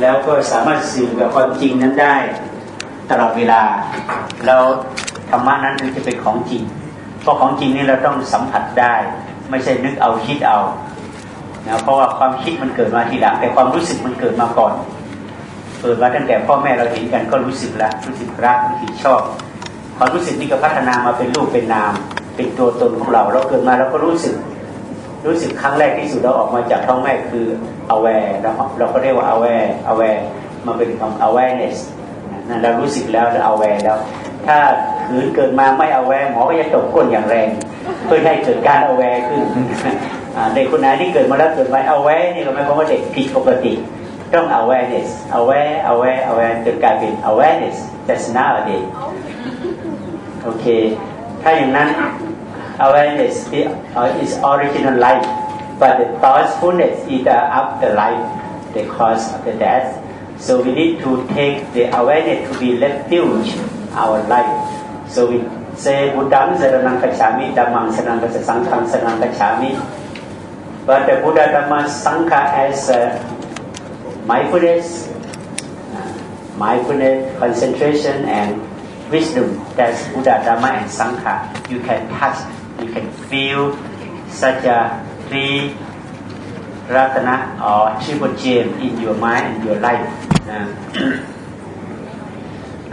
แล้วก็สามารถสื่อกับความจริงนั้นได้ตลอดเวลาแล้วธรรมะนั้นจะเป็นของจริงเพราะของจริงนี่เราต้องสัมผัสได้ ไม่ใช่นึกเอาคิดเอานะเพราะว่าความคิดมันเกิดมาทีหลัง แต่ความรู้สึกมันเกิดมาก่อน เกิดมาตั้งแต่พ่อแม่เราเห็นกันก็รู้สึกแล้วรู้สึกรักรู้สึกชอบความรู้สึกนี้ก็พัฒนามาเป็นรูปเป็นนาม เป็นตัวตนของเรา เราเกิดมาเราก็รู้สึก รู้สึกครั้งแรกที่สุดเราออกมาจากท้องแม่คือ aware เราเราก็เรียกว่า aware aware มาเป็นคำ awareness นั่นเรารู้สึกแล้วเรา aware แล้ว ถ้าขืนเกิดมาไม่ aware หมอก็จะตบก้นอย่างแรง เพื่อให้เกิดการ aware ขึ้นเด็กคนไหนที่เกิดมาแล้วเกิดมา aware นี่ก็หมายความว่าเด็กผิดปกติต้อง awareness aware aware aware จนกลายเป็น awareness that's nowadays โอเค ถ้าอย่างนั้น awareness is original life but the thoughtfulness is the afterlife the cause of the death so we need to take the awareness to be refuge our life so we say Buddham Saranang Kachami Dhammam Saranang Kachami Saranang Kachami but the Buddha Dhamma Sangha as uh, mindfulness, uh, mindfulness, concentration, and wisdom. That's Buddha, Dhamma, and Sangha. You can touch, you can feel such a three ratana or triple gem in your mind and your life. Uh,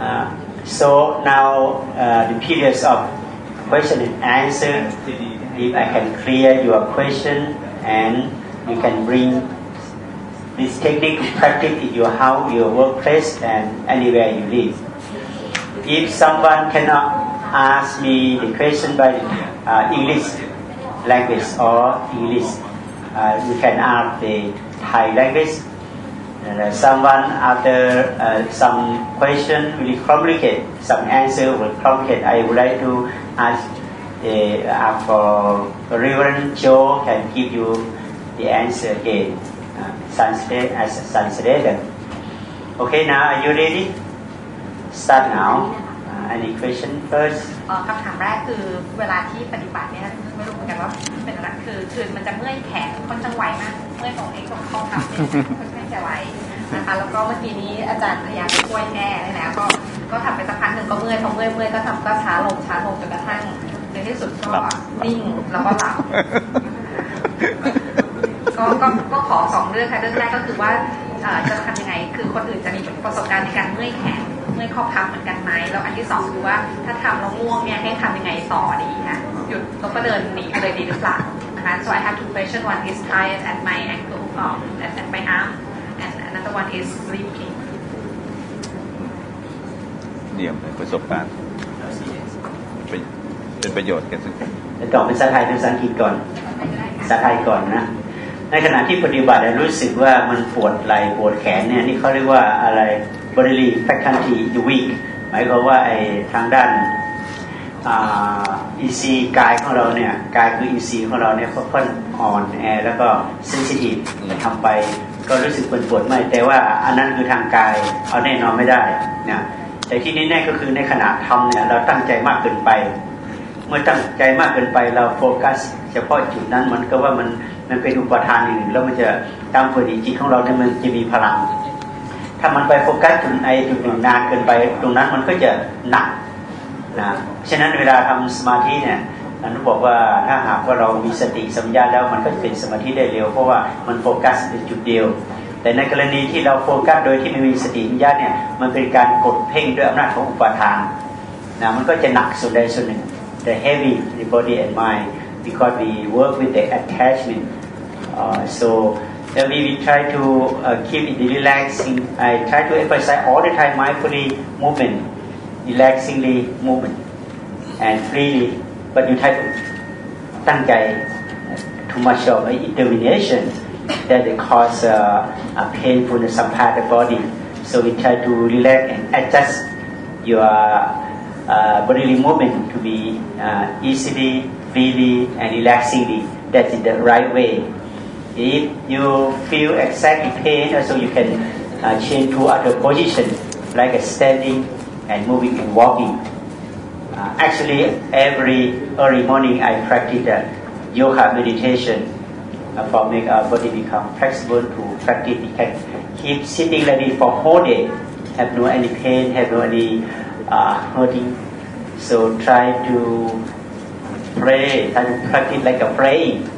uh, so now uh, the periods of question and answer. If I can clear your question and you can bring this technique to practice in your house, your workplace, and anywhere you live. If someone cannot ask me the question by uh, English language or English, uh, you can ask the Thai language. Uh, someone after uh, some question really complicated, some answer will complicate. I would like to ask the uh, for Reverend Joe can give you the answer again. translate as translated. Okay, now are you ready? Start now. Uh, any question first? คำถามแรกคือเวลาที่ปฏิบัติเนี่ยไม่รู้เหมือนกันว่าเป็นอะไรคือคือมันจะเมื่อยแขนค่อนข้างไวมากเมื่อยของไอ้ของข้อเข่าเนี่ยค่อนข้างจะไวนะคะแล้วก็เมื่อกี้นี้อาจารย์พยายามช่วยแก้แล้วก็ก็ทำไปสักพักหนึ่งก็เมื่อยพอเมื่อยเมื่อยก็ทำก็ช้าลงช้าลงจนกระทั่งในที่สุดก็นิ่งแล้วก็หลับก็ก็ก็ขอสองเรื่องค่ะเรื่องแรกก็คือว่าจะทำยังไง คือคนอื่นจะมีประสบการณ์ในการเมื่อยแขนเมื่อยข้อพับเหมือนกันไหมแล้วอันที่สองคือว่าถ้าทำแล้วง่วงเนี่ยให้ทำยังไงต่อดีคะหยุดแล้วก็เดินหนีเลยดีหรือเปล่านะคะ so I have two questions one is tired at my ankle um, at my arm and another one is sleeping เยี่ยมเลยประสบการณ์เป็นประโยชน์กันสักจะตอบเป็นภาษาไทยเป็นภาษาอังกฤษก่อนภาษาไทยก่อนนะ ในขณะที่ปฏิบัติรู้สึกว่ามันปวดไหล่ปวดแขนเนี่ยนี่เขาเรียกว่าอะไร bodily faculty weak หมายความว่าไอ้ทางด้านอินทรีย์กายของเราเนี่ยกายคืออินทรีย์ของเราเนี่ยค่อนอ่อนแอแล้วก็เซนซิทีฟทำไปก็รู้สึกปวดปวดไม่แต่ว่าอันนั้นคือทางกายเอาแน่นอนไม่ได้นะแต่ที่แน่ๆก็คือในขณะทำเนี่ยเราตั้งใจมากเกินไป เมื่อตั้งใจมากเกินไปเราโฟกัส เฉพาะจุดนั้นมันก็ว่ามันมันเป็นอุปทานอื่นแล้วมันจะตามฝืนจิตของเราเนี่ยมันจะมีพลัง ถ้ามันไปโฟกัสจุดไอจุดหนึ่งนานเกินไป ตรงนั้นมันก็จะหนักนะฉะนั้นเวลาทำสมาธิเนี่ยนันบอกว่าถ้าหากว่าเรามีสติสัมยาแล้วมันก็จะเป็นสมาธิได้เร็ว เพราะว่ามันโฟกัสในจุดเดียว แต่ในกรณีที่เราโฟกัสโดยที่ไม่มีสติสัมยาเนี่ยมันเป็นการกดเพ่งด้วยอำนาจของอุปทานนะมันก็จะหนักส่วนใดส่วนหนึ่ง the heavy the body and mind because we work with the attachment Uh, so then we, we try to uh, keep it relaxing. I try to emphasize all the time mindfully movement, relaxingly movement, and freely. But you try to ตั้งใจ too much of determination that it cause uh, a painfulness some part of the body. So we try to relax and adjust your uh, bodily movement to be uh, easily, freely, and relaxingly. That's the right way. if you feel exactly pain, also you can uh, change to other position, like a standing and moving and walking. Uh, actually, every early morning I practice uh, yoga meditation uh, for make our body become flexible to practice. We can keep sitting like this for whole day, have no any pain, have no any uh, hurting. So try to pray, try to practice like a praying.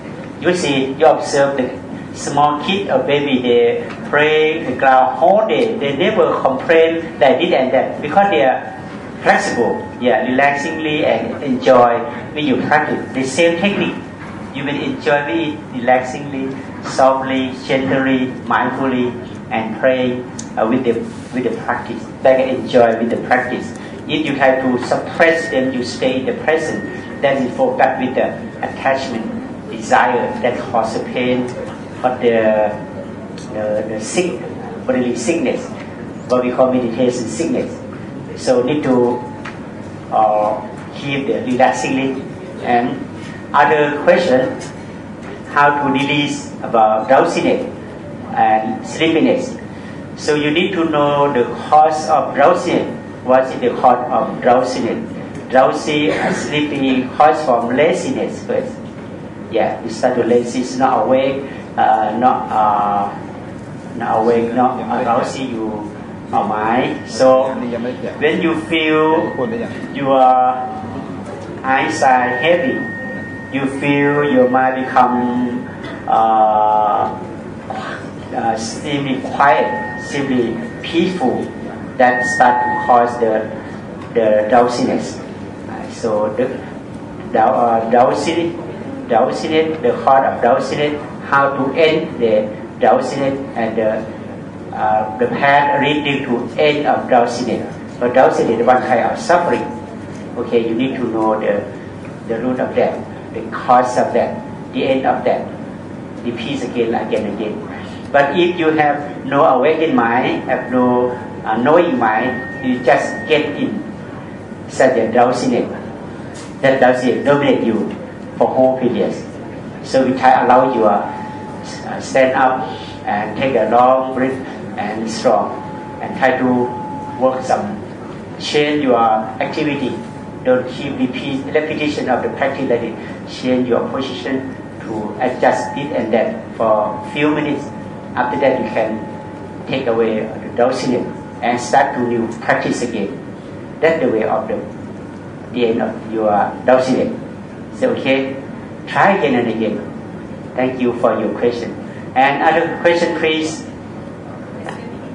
You see, you observe the small kid or baby, they pray the ground whole day. They never complain that this and that because they are flexible, yeah, relaxingly and enjoy when you practice. The same technique. You will enjoy it relaxingly, softly, gently, mindfully, and pray uh, with the with the practice. Like enjoy with the practice. If you try to suppress them, you stay in the present. Then you focus with the attachment, desire that causes pain, but the the, the sick, bodily sickness, what we call meditation sickness. So need to uh, keep the relaxingly and other question how to release about drowsiness and sleepiness. So you need to know the cause of drowsiness. What is the cause of drowsiness? Drowsy and sleepy cause from laziness first yeah, you start to lazy, it's not awake, uh, not uh, not awake, not arousing you our mind. So when you feel your eyesight heavy, you feel your mind become uh, uh, simply quiet, simply peaceful. That start to cause the the drowsiness. So the, uh, drowsiness drowsiness, the cause of drowsiness, how to end the drowsiness and the uh, the path leading to end of drowsiness. But drowsiness is one kind of suffering. Okay, you need to know the the root of that, the cause of that, the end of that. Repeat again, again, again. But if you have no awakened mind, have no uh, knowing mind, you just get in such a drowsiness. That drowsiness dominate you for whole periods. So we try allow you uh, stand up and take a long breath and strong and try to work some change your activity. Don't keep repeat repetition of the practice that it change your position to adjust this and that for a few minutes. After that you can take away the drowsiness and start to new practice again. That's the way of the, the end of your drowsiness. Okay. Try again and again. Thank you for your question. And other question, please.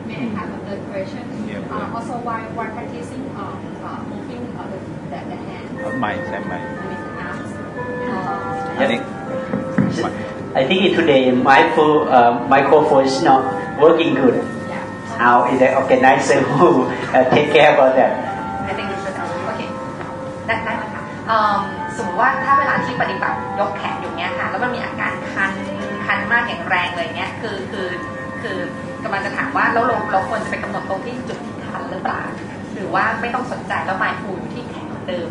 May I question? Yeah. Uh, also, why why practicing uh, uh moving uh, the, the, the hands? My, my. my. Uh, I think. I think today my phone, uh, microphone is not working good. Yeah. Now, How is the organizer who uh, take care about that? I think it's okay. That, that, um, สมมติว่าถ้าเวลาที่ปฏิบัติยกแขนอยู่เนี้ยค่ะ แล้วมันมีอาการคันคันมากอย่างแรงเลยเนี้ยคือคือคือกำลังจะถามว่าแล้วเราเราควรจะไปกำหนดตรงที่จุดที่คันหรือเปล่าหรือว่าไม่ต้องสนใจแล้วหมายฟูที่แขนเหมือนเดิม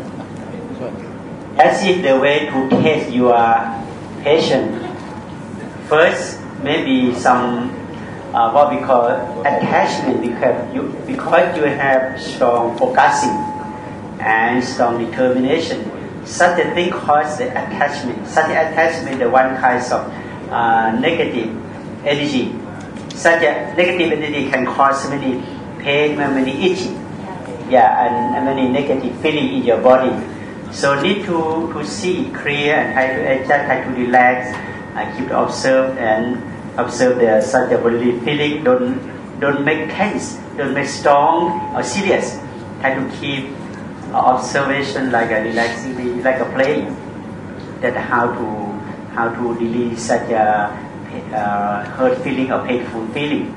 As if the way to test your patient. First, maybe some uh, what we call attachment because you because you have strong focusing and strong determination. Such a thing causes the attachment. Such attachment, the one kind of uh, negative energy. Such a negative energy can cause many pain, many itching. Yeah, and, and many negative feeling in your body. So need to, to see clear and try to adjust, try to relax, and keep observe and observe the such a bodily feeling. Don't don't make tense, don't make strong or serious. Try to keep uh, observation like a relaxing, like a play. That how to how to release such a uh, hurt feeling or painful feeling.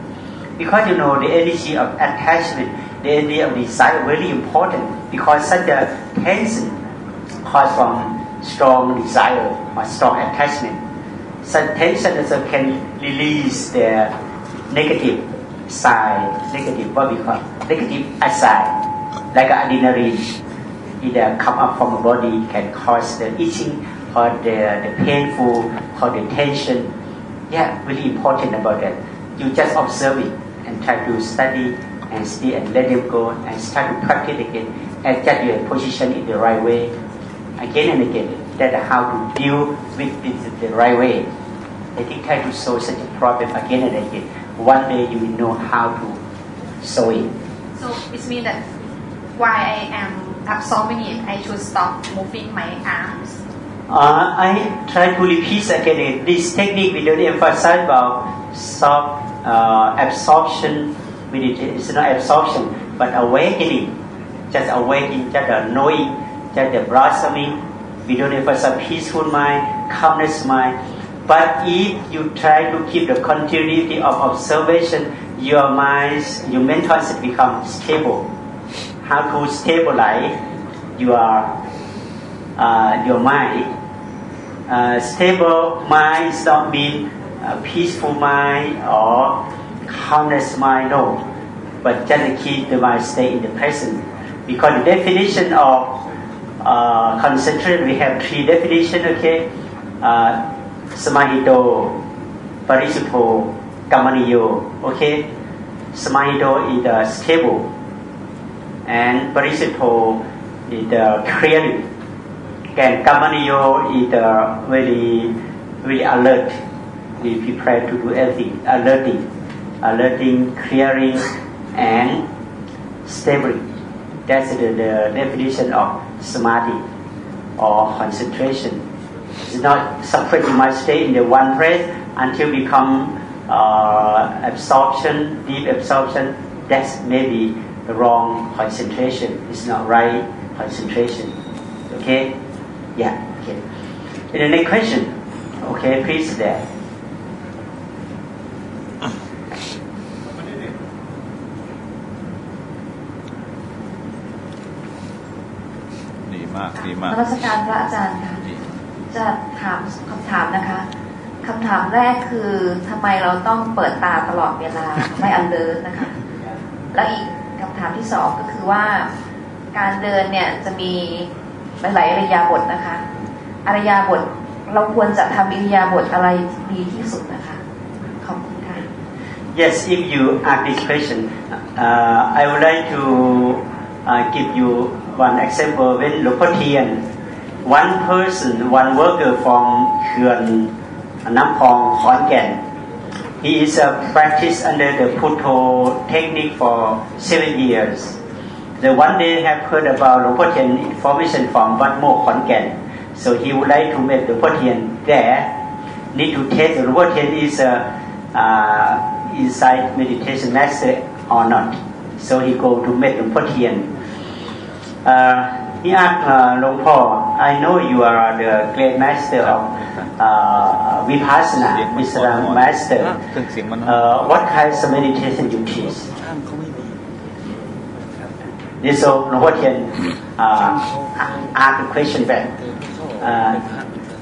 Because you know the energy of attachment, the energy of desire very important because such a tension cause from strong desire or strong attachment. Such tension also can release the negative side, negative what we call negative side, like adrenaline. Either come up from the body can cause the itching or the, the painful or the tension. Yeah, really important about that. You just observe it and try to study and see and let them go and start to practice again. and get your position in the right way again and again. That's how to deal with it the right way. I think try to solve such a problem again and again. one day you will know how to solve it. so it means that while I am absorbing it I should stop moving my arms Uh, I try to repeat again. This technique we don't emphasize about soft uh, absorption. It's not absorption, but awakening. Just awakening, just knowing, just a blossoming. We don't emphasize peaceful mind, calmness mind. But if you try to keep the continuity of observation, your mind, your mental state become stable. How to stabilize your uh, your mind uh, stable mind does not mean uh, peaceful mind or calmness mind, no. But just keep the mind stay in the present. Because the definition of uh, concentration, we have three definitions, okay? Uh, Samahito, Parisipo, Kamaniyo, okay? Samahito is the stable, and principle is the clearing and Kamaniyo is uh, very, very alert. We prepare to do everything, alerting, alerting, clearing, and stability. That's the, the definition of samadhi or concentration. It's not separate. You must stay in the one place until become uh, absorption, deep absorption. That's maybe the wrong concentration. It's not right concentration. Okay. Yeah, okay. And the next question. Okay, please there. ดีมากดีมากนมัสการพระอาจารย์ค่ะดีจะถามคำถามนะคะคำถามแรกคือทำไมเราต้องเปิดตาตลอดเวลาไม่อันเดินนะคะ แล้วอีกคำ ถามที่สองก็คือว่าการเดินเนี่ยจะมีหลายๆอริยาบทนะคะอริยาบทเราควรจะทำอริยาบทอะไรดีที่สุดนะคะ ขอบคุณค่ะ Yes, if you ask this question, uh, I would like to uh, give you one example. When Lopatian, one person, one worker from Khuan Nampong, Khon he is a practice under the Puto technique for seven years. The one day have heard about Lopatian information from Wat Mo Khon So he would like to make Lopatian there. Need to test the Lopatian is a uh, inside meditation master or not. So he go to Luang Por Tien. Uh, he asked uh, Por, I know you are the great master of uh, Vipassana, Mr. master. Uh, what kind of meditation you teach? This so Lord can ask a question back. Uh,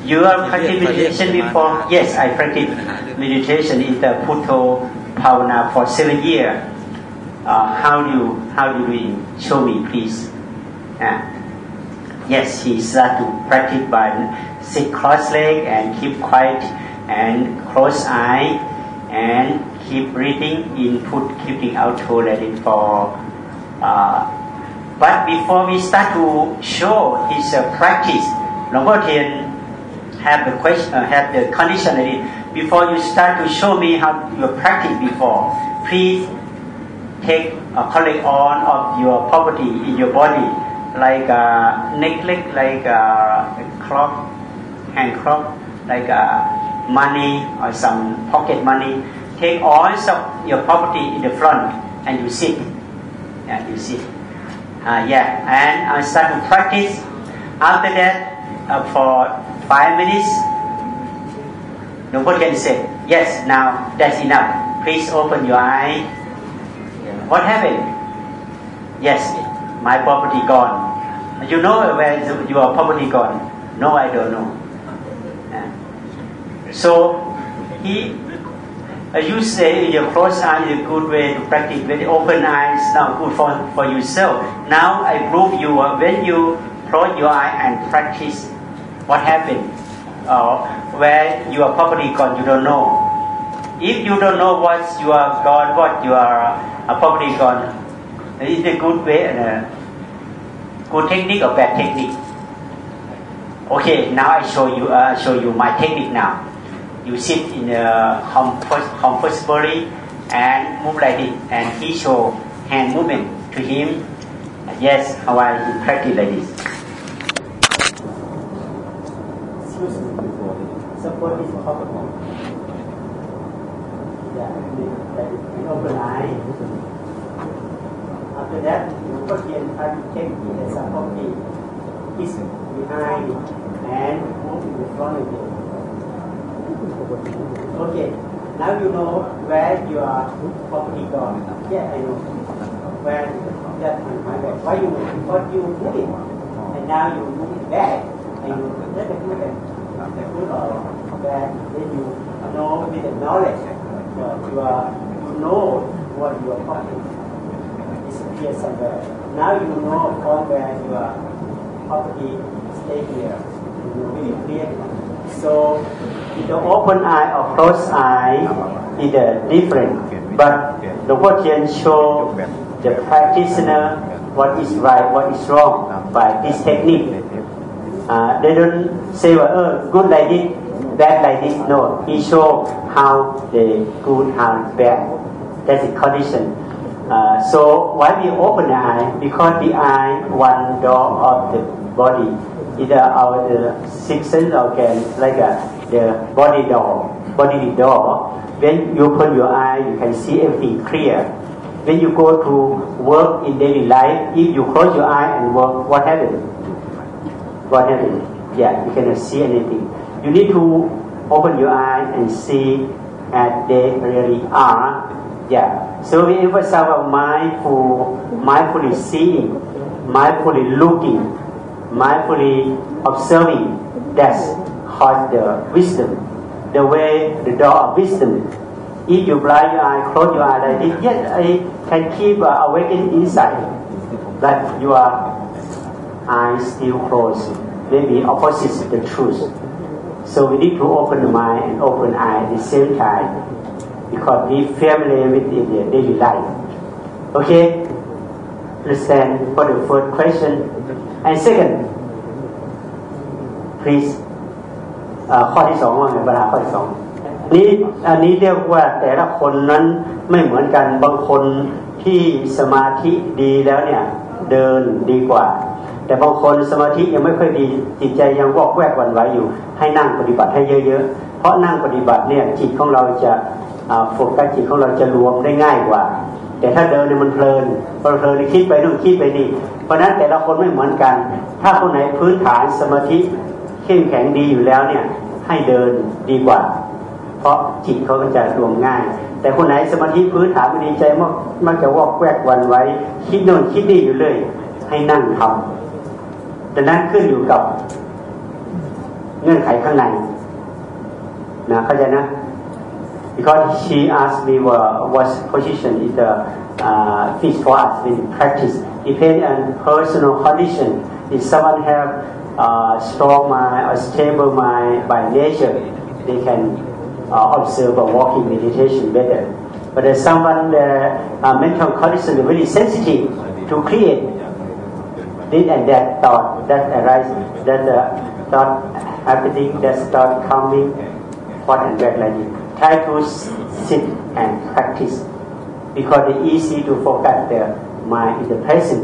you have practiced meditation before? Yes, I practiced meditation in the Puto Pavana for seven years. Uh, how do you, how do you show me, please? Yeah yes, he start to practice by sit cross leg and keep quiet and close eye and keep breathing input, keeping out toe, let it fall. Uh, but before we start to show his uh, practice, Long Tien have the question, uh, have the conditionality. Before you start to show me how you practice before, please take a collect on of your property in your body, like a necklace, like a clock, hand clock, like a money or some pocket money. Take all of your property in the front and you sit. Yeah, you sit. Uh, yeah, and I start to practice. After that, uh, for five minutes, nobody can say, yes, now that's enough. Please open your eye. What happened? Yes, my property gone. You know where is your property gone? No, I don't know. Uh, So he, uh, you say your closed eye is a good way to practice. When open eyes now good for, for yourself. Now I prove you uh, when you close your eye and practice, what happened? Uh, where your property gone, you don't know. If you don't know what's your God, what your uh, property gone, is a good way and uh, good technique or bad technique? Okay, now I show you. Uh, show you my technique now. You sit in a comfort, comfortably and move like this and he show hand movement to him yes how I practice like this support is powerful yeah like open eye after that you put in and take the support is behind and move in the front again Okay, now you know where your property gone. Yeah, I know. Where that my bad. Why you move? Because you move it. And now you move it back. And you let the good and the good or bad. Then you know with the knowledge. that you, are, you know what your property disappears somewhere. Now you know from where your property stay here. You really clearly. So the open eye or closed eye is uh, different, but the Tian show the practitioner what is right, what is wrong by this technique. Uh, they don't say, well, oh, good like this, bad like this. No, he show how the good, how bad. That's the condition. Uh, so why we open the eye? Because the eye, one door of the body, either our the sixth sense organ, like a, the body door, body door. When you open your eye, you can see everything clear. When you go to work in daily life, if you close your eye and work, what happens? What happens? Yeah, you cannot see anything. You need to open your eye and see as they really are. Yeah. So we emphasize our mindful, mindfully seeing, mindfully looking, mindfully observing. That's called the wisdom. The way, the door of wisdom. If you blind your eye, close your eye like this, yes, I can keep uh, awakened inside. But your eyes still closed. Maybe opposite the truth. So we need to open the mind and open eye at the same time because we familiar with in the daily life. Okay? Understand for the first question. And second, please ข้อที่สองว่าไงเวลาข้อที่สองนี้อันนี้เรียกว่าแต่ละคนนั้นไม่เหมือนกันบางคนที่สมาธิดีแล้วเนี่ยเดินดีกว่า แต่บางคนสมาธิยังไม่ค่อยดีจิตใจยังวอกแวกวันไหวอยู่ ให้นั่งปฏิบัติให้เยอะๆ เพราะนั่งปฏิบัติเนี่ยจิตของเราจะ โฟกัสจิตของเราจะรวมได้ง่ายกว่า แต่ถ้าเดินเนี่ยมันเพลินพอเพลินคิดไปนู่นคิดไปนี่เพราะนั้นแต่ละคนไม่เหมือนกัน ถ้าคนไหนพื้นฐานสมาธิเข้มแข็งดีอยู่แล้วเนี่ยให้เดินดีกว่า เพราะจิตเขาก็จะรวมง่าย แต่คนไหนสมาธิพื้นฐานไม่ดีใจมักมักจะวอกแวกวันไว้ คิดโน่นคิดนี่อยู่เลย ให้นั่งทำแต่นั้นขึ้นอยู่กับเงื่อนไขข้างในนะเข้าใจนะ because she asked me what, what position is the uh, fit for us in practice depending on personal condition if someone have uh, strong mind or stable mind by nature, they can uh, observe a walking meditation better. But if someone the uh, mental condition is really sensitive to create this and that thought that arises, that uh, thought happening, that thought coming, what and that like it. Try to sit and practice because it's easy to focus the mind in the present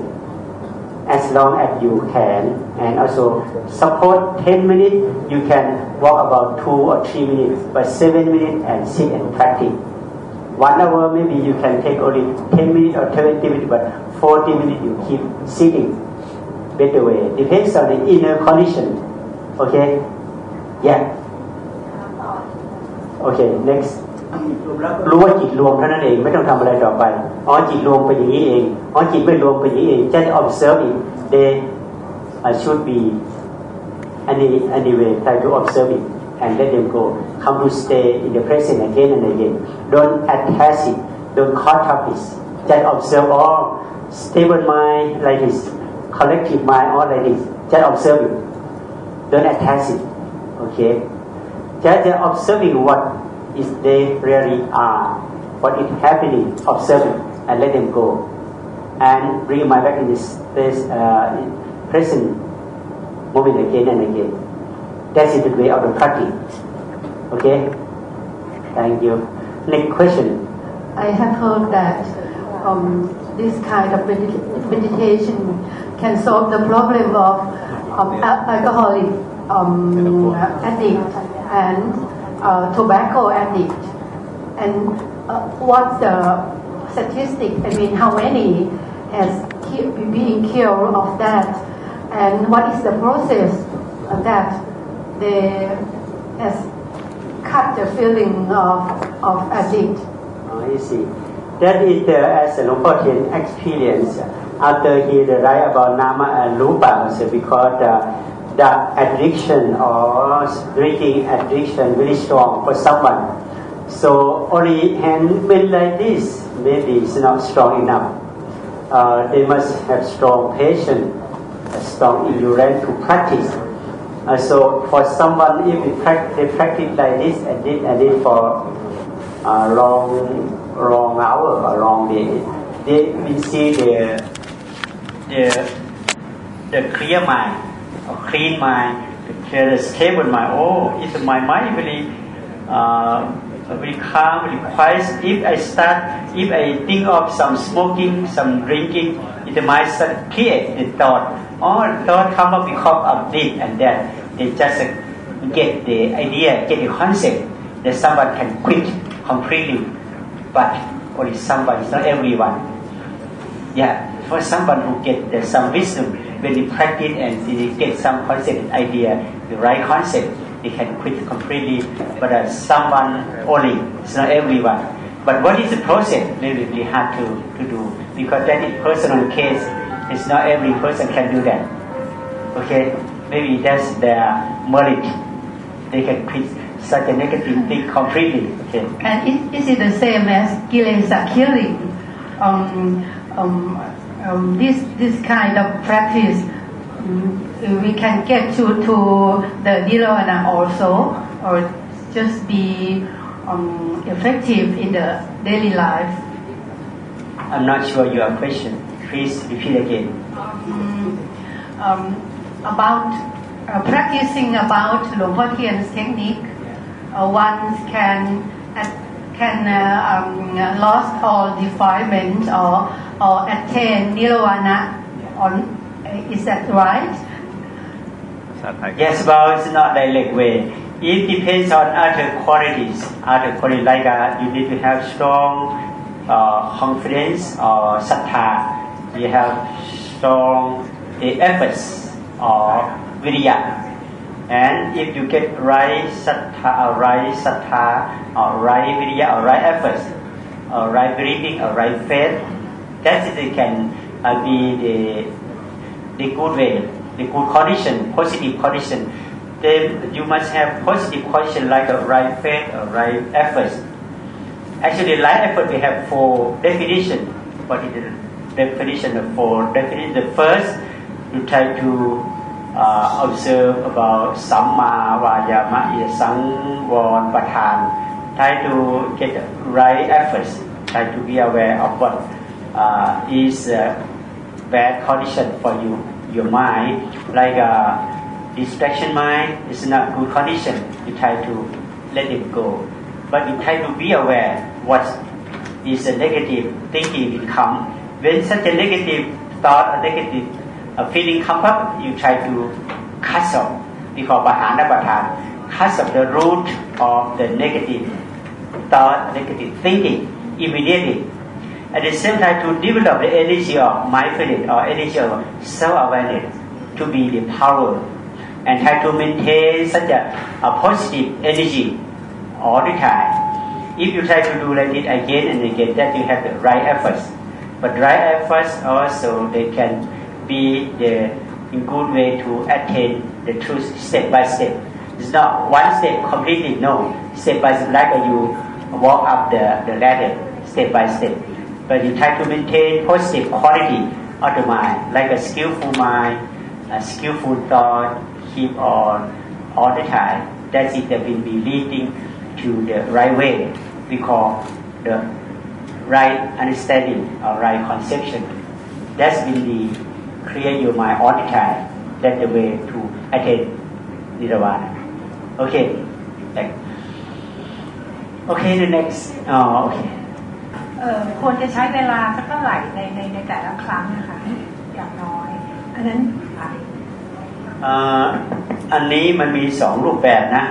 as long as you can. And also support 10 minutes you can walk about 2 or 3 minutes but 7 minutes and sit and practice. One hour maybe you can take only 10 minutes or 20 minutes but 40 minutes you keep sitting. Better way. Depends on the inner condition. Okay? Yeah okay next รู้ว่าจิตรวมเท่านั้นเองไม่ต้องทำอะไรต่อไปอ๋อจิตรวมไปอย่างนี้เองอ๋อจิตไม่รวมไปอย่างนี้เอง just observe it they uh, should be any anyway try to observe it and let them go come to stay in the present again and again don't attach it don't caught up it just observe all stable mind like this collective mind all like this just observe it don't attach it okay just observing what is they really are, what is happening, observing, and let them go. And bring my back in this, this uh, present moment again and again. That's the way of the practice. Okay? Thank you. Next question. I have heard that um, this kind of medit- meditation can solve the problem of um, al- alcoholic um, addict and uh, tobacco addict. And uh, what's the statistic? I mean, how many has ki- being cured of that? And what is the process that they has cut the feeling of, of addict? Oh, you see. That is the, as Luang Por Tien after he write about Nama and also because the, the addiction or drinking addiction very strong for someone. So only handmade like this maybe it's not strong enough. Uh, they must have strong patience, a strong endurance to practice. Uh, so for someone, if they practice, practice like this and this and this for uh, long, long hour or long day, they will see the, the, the clear mind, or clean the clear, stable mind. Oh, if my mind really, uh, very calm, very quiet. If I start, if I think of some smoking, some drinking, it might start create the thought. All thought come up because of this and that. They just uh, get the idea, get the concept that someone can quit completely, but only somebody, not everyone. Yeah, for someone who get the, some wisdom, when they practice and they get some concept, idea, the right concept, they can quit completely. But uh, someone only, it's not everyone. But what is the process? Really, really hard to, to do because that is personal case. It's not every person can do that. Okay, maybe that's their merit. They can quit such a negative thing completely. Okay. And is, is it the same as kilesa killing? Um, um, um, this this kind of practice, um, we can get to to the nirvana also, or just be um, effective in the daily life. I'm not sure your question. Please repeat again. Um, about uh, practicing about Por technique, uh, one can uh, can uh, um, lost all defilements or, or attain nirvana on is that right? Yes well it's not direct way it depends on other qualities other qualities like uh, you need to have strong uh, confidence or satta. you have strong eh, efforts or virya. And if you get right sattha or right sattha or right virya or uh, right efforts or right breathing or right faith, that it can uh, be the the good way, the good condition, positive condition, then you must have positive condition like a right faith or right efforts. Actually, right effort we have four definition. What is the definition of four definition? The first, you try to uh, observe about samma vayama is sangwon patan. Try to get right efforts. Try to be aware of what uh, is uh, bad condition for you, your mind, like a distraction mind is not good condition. You try to let it go, but you try to be aware what is a negative thinking will come. When such a negative thought or negative uh, feeling come up, you try to cut off. We call bahana. Cut off the root of the negative thought, negative thinking immediately. At the same time, to develop the energy of mindfulness or energy of self-awareness to be the power and try to maintain such a, a positive energy all the time. If you try to do like it again and again, that you have the right efforts. But right efforts also they can be the in good way to attain the truth step by step. It's not one step completely, no. Step by step, like you walk up the, the ladder, step by step. But you try to maintain positive quality of the mind, like a skillful mind, a skillful thought, keep on all the time. That's it that will be leading to the right way. We call the right understanding or right conception. That's will be clear your mind all the time. That's the way to attain nirvana. Okay. Thank- Okay, the next. Oh, okay. เออควรจะใช้เวลาสักเท่าไหร่ในในในแต่ละครั้งนะคะอย่างน้อย อันนั้นค่ะอันนี้มันมีสองรูปแบบนะ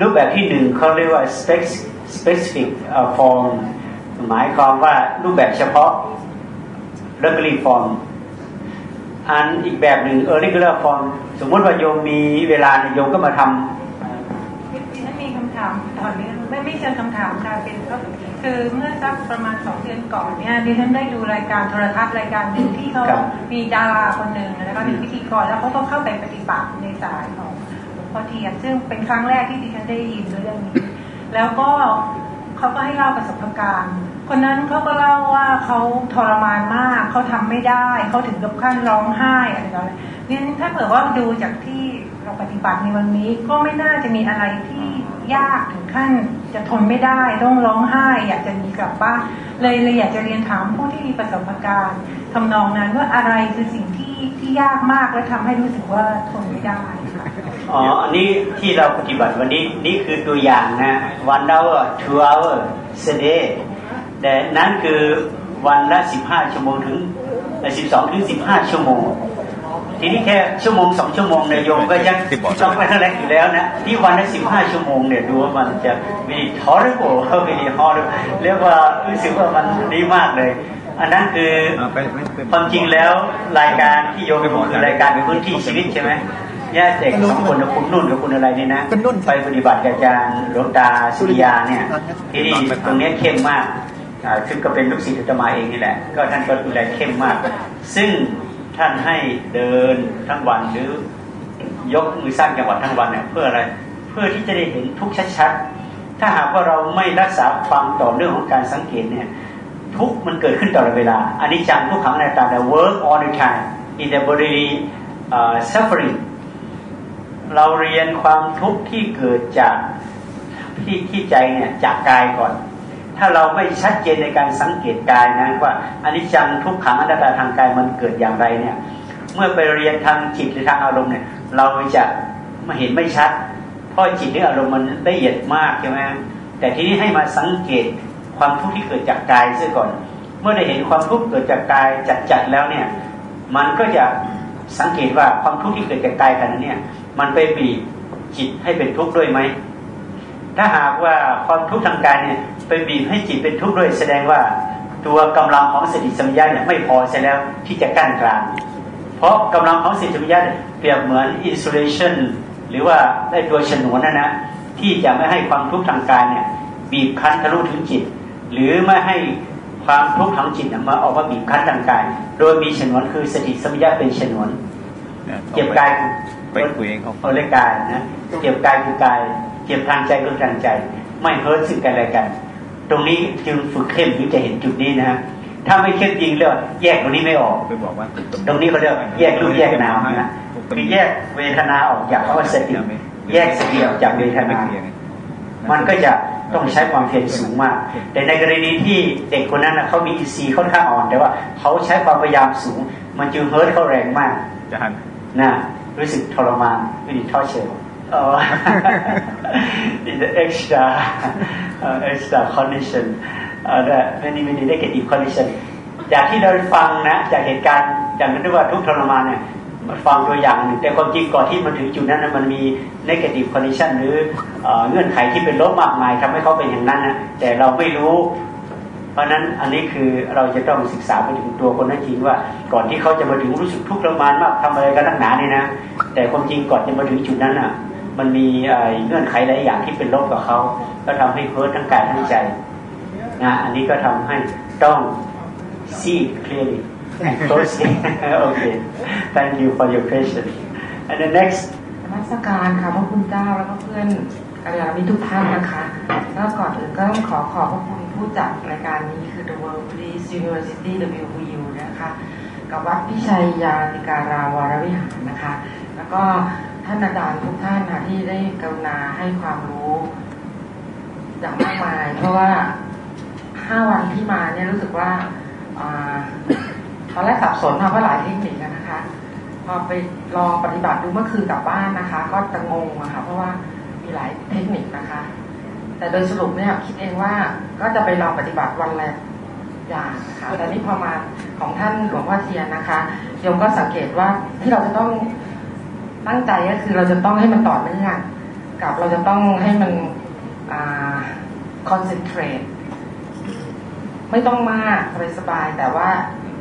รูปแบบที่หนึ่งเขาเรียกว่า specific form หมายความว่ารูปแบบเฉพาะ regular form อันอีกแบบหนึ่ง irregular form สมมติว่าโยมมีเวลาโยมก็มาทำดิฉันมีคำถามตอนนี้ไม่ไม่เชิงคำถามค่ะเป็นก็คือเมื่อสักประมาณสองเดือนก่อนเนี่ยดิฉันได้ดูรายการโทรทัศน์รายการหนึ่งที่เขามีดาราคนหนึ่งแล้วก็มีพิธีกรแล้วเขาก็เข้าไปปฏิบัติในสายของหลวงพ่อเทียนซึ่งเป็นครั้งแรกที่ดิฉันได้ยินเรื่องนี้ แล้วก็เขาก็ให้เล่าประสบการณ์ คนนั้นเขาก็เล่าว่าเขาทรมานมากเขาทำไม่ได้เขาถึงกับขั้นร้องไห้อะไรต่ออะไรเนี่ยถ้าเผื่อว่าดูจากที่เราปฏิบัติในวันนี้ก็ไม่น่าจะมีอะไรที่ยากถึงขั้นจะทนไม่ได้ต้องร้องไห้ อยากจะหนีกลับบ้านเลยเลยอยากจะเรียนถามผู้ที่มีประสบการณ์ทำนองนั้นว่าอะไรคือสิ่งที่ที่ยากมากและทำให้รู้สึกว่าทนไม่ได้อ๋ออันนี้ที่เราปฏิบัติวันนี้นี่คือตัวอย่างนะ one hour two hour a day แต่นั้นคือวันละสิบห้าชั่วโมงถึงสิบสองถึงสิบห้าชั่วโมง ทีนี้แค่ชั่วโมงสองชั่วโมงเนี่ยโยมก็ยังต้องไปเท่าไรอยู่แล้วนะที่วันละสิบห้าชั่วโมงเนี่ยดูว่ามันจะมีทอร์โบมีฮอร์เรียกว่ารู้สึกว่ามันดีมากเลย อันนั้นคือความจริงแล้วรายการที่โยมไปบอกคือรายการเป็นพื้นที่ชีวิตใช่ไหมแย่เด็กสองคนกับคุณนุ่นกับคุณอะไรนี่นะไปปฏิบัติกับอาจารย์หลวงตาสุริยาเนี่ยที่นี่ตรงนี้เข้มมาก ซึ่งก็เป็นลูกศิษย์ธรรมาเองนี่แหละ ก็ท่านก็ดูแลเข้มมาก ซึ่งท่านให้เดินทั้งวันหรือยกมือสร้างจังหวัดทั้งวันเนี่ยเพื่ออะไร เพื่อที่จะได้เห็นทุกชัดๆ ถ้าหากว่าเราไม่รักษาความต่อเนื่องของการสังเกตเนี่ยทุกมันเกิดขึ้นตลอดเวลาอันนี้จังทุกขังในตาแต่ work all the time in the body uh, suffering เราเรียนความทุกข์ที่เกิดจากที่ที่ใจเนี่ยจากกายก่อน ถ้าเราไม่ชัดเจนในการสังเกตกายนะว่าอันิจจังทุกขังอนัตตาทางกายมันเกิดอย่างไรเนี่ย เมื่อไปเรียนทางจิตหรือทางอารมณ์เนี่ย เราจะมาเห็นไม่ชัด เพราะจิตหรืออารมณ์มันละเอียดมากใช่ไหมแต่ทีนี้ให้มาสังเกตความทุกข์ที่เกิดจากกายซะก่อน เมื่อได้เห็นความทุกข์เกิดจากกายจัดๆแล้วเนี่ย มันก็จะสังเกตว่าความทุกข์ที่เกิดจากกายขนาดนี้มันไปบีบจิตให้เป็นทุกข์ด้วยไหมถ้าหากว่าความทุกข์ทางกายเนี่ย ไปบีบให้จิตเป็นทุกข์ด้วยแสดงว่าตัวกำลังของสติสัมยาเนี่ยไม่พอใช่แล้วที่จะกั้นกลาง เพราะกำลังของสติสัมยาเปรียบเหมือนอินซูเลชันหรือว่าได้ตัวฉนวนนะนะที่จะไม่ให้ความทุกข์ทางกายเนี่ยบีบคั้นทะลุถึงจิต หรือไม่ให้ความทุกข์ทางจิตมาออกมาบีบคั้นทางกาย โดยมีฉนวนคือสติสัมยาเป็นฉนวนเจ็บกายไปคุยเองเขาเอเล็กกายนะเจ็บกายคือกายเจ็บทางใจคือทางใจ ไม่เฮิร์ตซึ่งกันและกัน ตรงนี้จึงฝึกเข้มถึงจะเห็นจุดนี้นะฮะถ้าไม่เข้มจริงเรียกแยกตรงนี้ไม่ออกไปบอกว่าตรงนี้เขาเรียกแยกรูปแยกนามนะคือแยกเวทนาออกจากภาวะสติแยกสติออกจากเวทนา มันก็จะต้องใช้ความเพียรสูงมาก แต่ในกรณีที่เด็กคนนั้นเขามีอีซีค่อนข้างอ่อน แต่ว่าเขาใช้ความพยายามสูง มันจึงเฮิร์ตเขาแรงมากนะรู้สึกทรมานไม่ดีท่อเช ล oh, the extra uh, extra condition uh, that many many negative condition จากที่เราฟังนะจากเหตุการณ์อย่างนั้นด้วยว่าทุกทรมานเนี่ยฟังตัวอย่างหนึ่งแต่ความจริงก่อนที่มันถึงจุดนั้นมันมี negative condition หรือเงื่อนไขที่เป็นลบมากมายทำให้เขาเป็นอย่างนั้นนะแต่เราไม่รู้ เพราะนั้นอันนี้คือเราจะต้องศึกษาไปถึงตัวคนนั้นจริงว่า ก่อนที่เขาจะมาถึงรู้สึกทุกข์ทรมานมากทำอะไรกันนักหนาเนี่ยนะแต่ความจริงก่อนจะมาถึงจุดนั้นอะ มันมีเงื่อนไขหลายอย่างที่เป็นลบกับเขา ก็ทำให้เพิร์ทั้งกายทั้งใจนะอันนี้ก็ทำให้ต้อง see clearly and closely okay thank you for your question and the next มาสการค่ะพระคุณเจ้าแล้วก็เพื่อนกัลยาณมิตรทุกท่านนะคะแล้วก่อนอื่นก็ต้องขอขอบพระคุณผู้จัดรายการนี้คือ The World Peace University WVU นะคะ กับวัดพิชัยยาติการาวรวิหารนะคะ แล้วก็ ท่านอาจารย์ทุกท่านค่ะที่ได้กรุณาให้ความรู้อย่างมากมาย เพราะว่าห้าวันที่มาเนี่ยรู้สึกว่าตอนแรกสับสนค่ะเพราะหลายเทคนิคนะคะ พอไปลองปฏิบัติดูเมื่อคืนกลับบ้านนะคะ ก็จะงงอะค่ะเพราะว่ามีหลายเทคนิคนะคะ แต่โดยสรุปเนี่ยคิดเองว่าก็จะไปลองปฏิบัติวันละอย่างค่ะแต่นี่พอมาของท่านหลวงพ่อเทียนนะคะโยมก็สังเกตว่าที่เราจะต้อง ตั้งใจก็คือเราจะต้องให้มันต่อเนื่องกับเราจะต้องให้มันคอนเซนเทรตไม่ต้องมากสบายๆแต่ว่า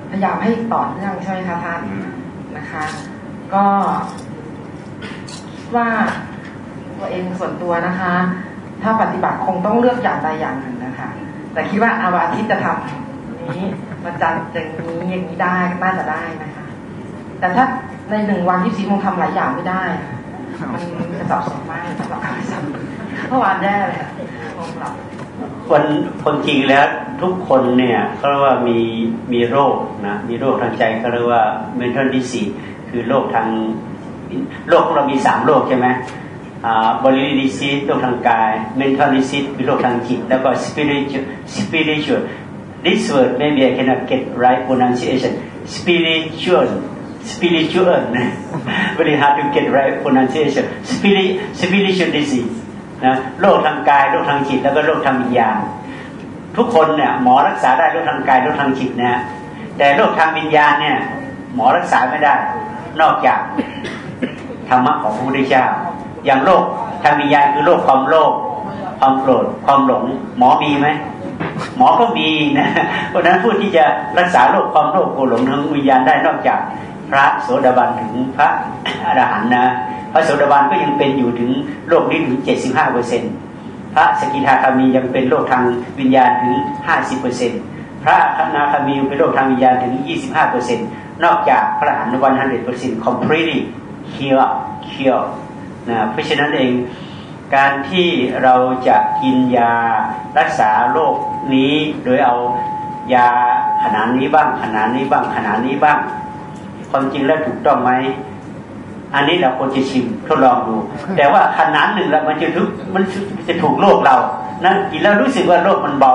พยายามให้ต่อเนื่องใช่ไหมคะท่านนะคะ ก็ว่าตัวเองส่วนตัวนะคะ ถ้าปฏิบัติคงต้องเลือกอย่างใดอย่างหนึ่งนะคะ แต่คิดว่าอาอาทิตย์จะทำนี้มันจะอย่างนี้อย่างนี้ได้น่าจะได้นะคะ แต่ถ้า ในหนึ่งวันที่สีมงทำหลายอย่างไม่ได้ มันจะสับสนมากสำหรับการสับเมื่อวานแย่เลยองหลับคนคนจริงแล้วทุกคนเนี่ยเขาเรียกว่ามีมีโรคนะมีโรคทางใจเขาเรียกว่า mental disease คือโรคทางโรคของเรามีสามโรคใช่ไหมบริลิซิสโรคทางกาย mental disease คือโรคทางจิต แล้วก็ spiritual spiritual this word maybe I cannot get right pronunciation spiritual spiritual very hard to get right pronunciation spirit spiritual disease นะโรคทางกายโรคทางจิตแล้วก็โรคทางวิญญาณทุกคนเนี่ยหมอรักษาได้โรคทางกายโรคทางจิตนะแต่โรคทางวิญญาณเนี่ย หมอรักษาไม่ได้ นอกจากธรรมะของพระพุทธเจ้าอย่างโรคทางวิญญาณคือโรคความโลภความโกรธความหลง หมอมีไหมหมอก็มีนะเพราะนั้นผู้ที่จะรักษาโรคความโลภโกรธหลงทางวิญญาณได้นอกจาก พระโสดาบันถึงพระอรหันต์นะพระโสดาบันก็ยังเป็นอยู่ถึงโรคนี้ถึงเจ็ดสิบห้าเปอร์เซ็นพระสกิทาคามียังเป็นโรคทางวิญญาณถึงห้าสิบเปอร์เซ็นพระคณาคามีเป็นโรคทางวิญญาณถึงยี่สิบห้าเปอร์เซ็นนอกจากพระอรหันต์วันฮันเดเปอร์เซ็นต์ completely cure cure นะเพราะฉะนั้นเองการที่เราจะกินยารักษาโรคนี้โดยเอายาขนาดนี้บ้างขนาดนี้บ้างขนาดนี้บ้าง ความจริงแล้วถูกต้องไหมอันนี้เราควรจะชิมทดลองดู แต่ว่าขนาดหนึ่งแล้วมันจะทุกมันจะถูกโรคเรานั่นกินแล้วรู้สึกว่าโรคมันเบา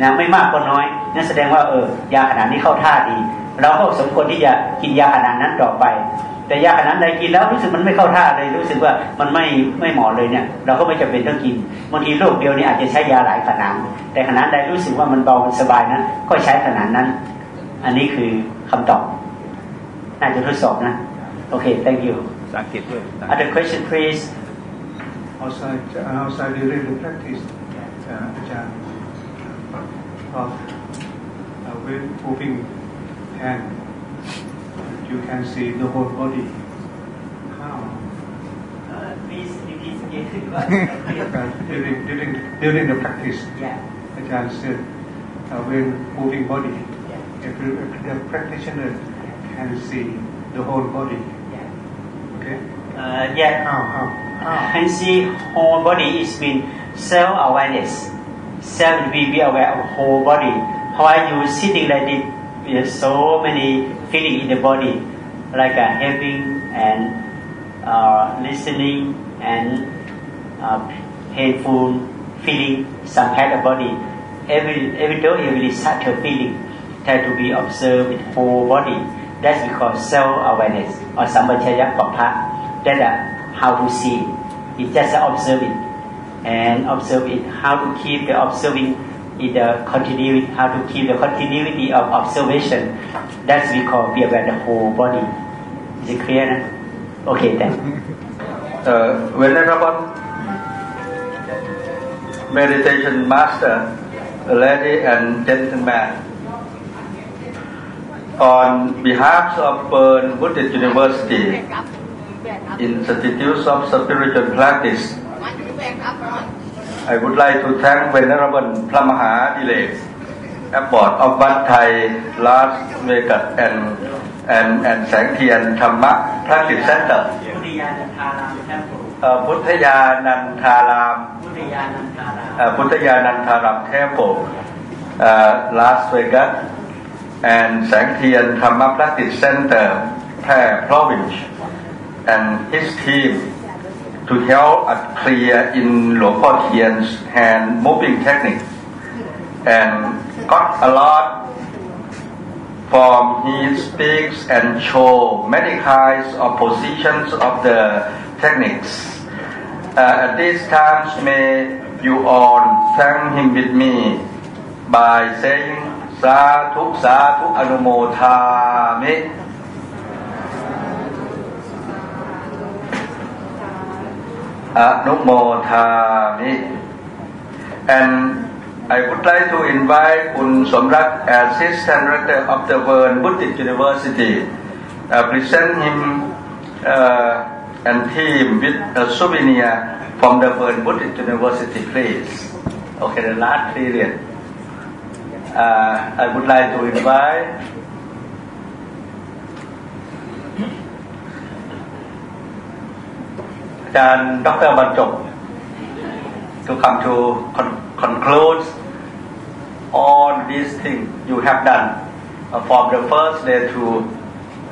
นะไม่มากก็น้อยนั่นแสดงว่าเออยาขนาดนี้เข้าท่าดี เราก็สมควรที่จะกินยาขนาดนั้นต่อไป แต่ยาขนาดใดกินแล้วรู้สึกมันไม่เข้าท่าเลยรู้สึกว่ามันไม่ไม่เหมาะเลยเนี่ย เราก็ไม่จำเป็นต้องกินบางทีโรคเดียวนี้อาจจะใช้ยาหลายขนาดแต่ขนาดใดรู้สึกว่ามันเบามันสบายนะก็ใช้ขนาดนั้น อันนี้คือคำตอบ น่าจะทดสอบนะโอเค thank you สังเกตด้วย other question please outside uh, outside during the practice อาจารย์ of uh, with moving hand you can see the whole body how uh, please repeat again during during during the practice yeah อาจารย์ said uh, when moving body if the practitioner can see the whole body. Okay? Uh, yeah. How? How? How? Can see whole body is mean self awareness. Self be, be aware of whole body. While you sitting like this, there's so many feeling in the body, like a having and uh, listening and uh, painful feeling some part of body. Every every day, every subtle feeling, try to be observed with whole body that's because self-awareness or sampachaya papha. That uh, how to see. It just observe it and observe it. How to keep the observing in the continuity. How to keep the continuity of observation. That's we call be aware the whole body. Is it clear? Now? Okay then. Uh, venerable meditation master, lady and gentlemen on behalf of Bern Buddhist University, Institute of Spiritual Practice, I would like to thank Venerable Pramaha Dilek, Abbot of Wat Thai, Las Vegas, and and and Sang Thian Dhamma Practice Center. พุทธยานันทารามพุทธยานันทาราม Temple, Las Vegas and Sangtian Dhamma Practice Center, Phra Province, and his team to help us clear in Luo Tian's hand moving technique and got a lot from he speaks and show many kinds of positions of the techniques. Uh, at this time may you all thank him with me by saying สาธุสาธุอนุโมทามิอนุโมทามิ and I would like to invite คุณสมรัก Assistant Director of the World Buddhist University uh, present him uh, and team with a souvenir from the World Buddhist University please okay the last period uh, I would like to invite อาจารย์ดรบรรจบ to come to con conclude all these things you have done uh, from the first day to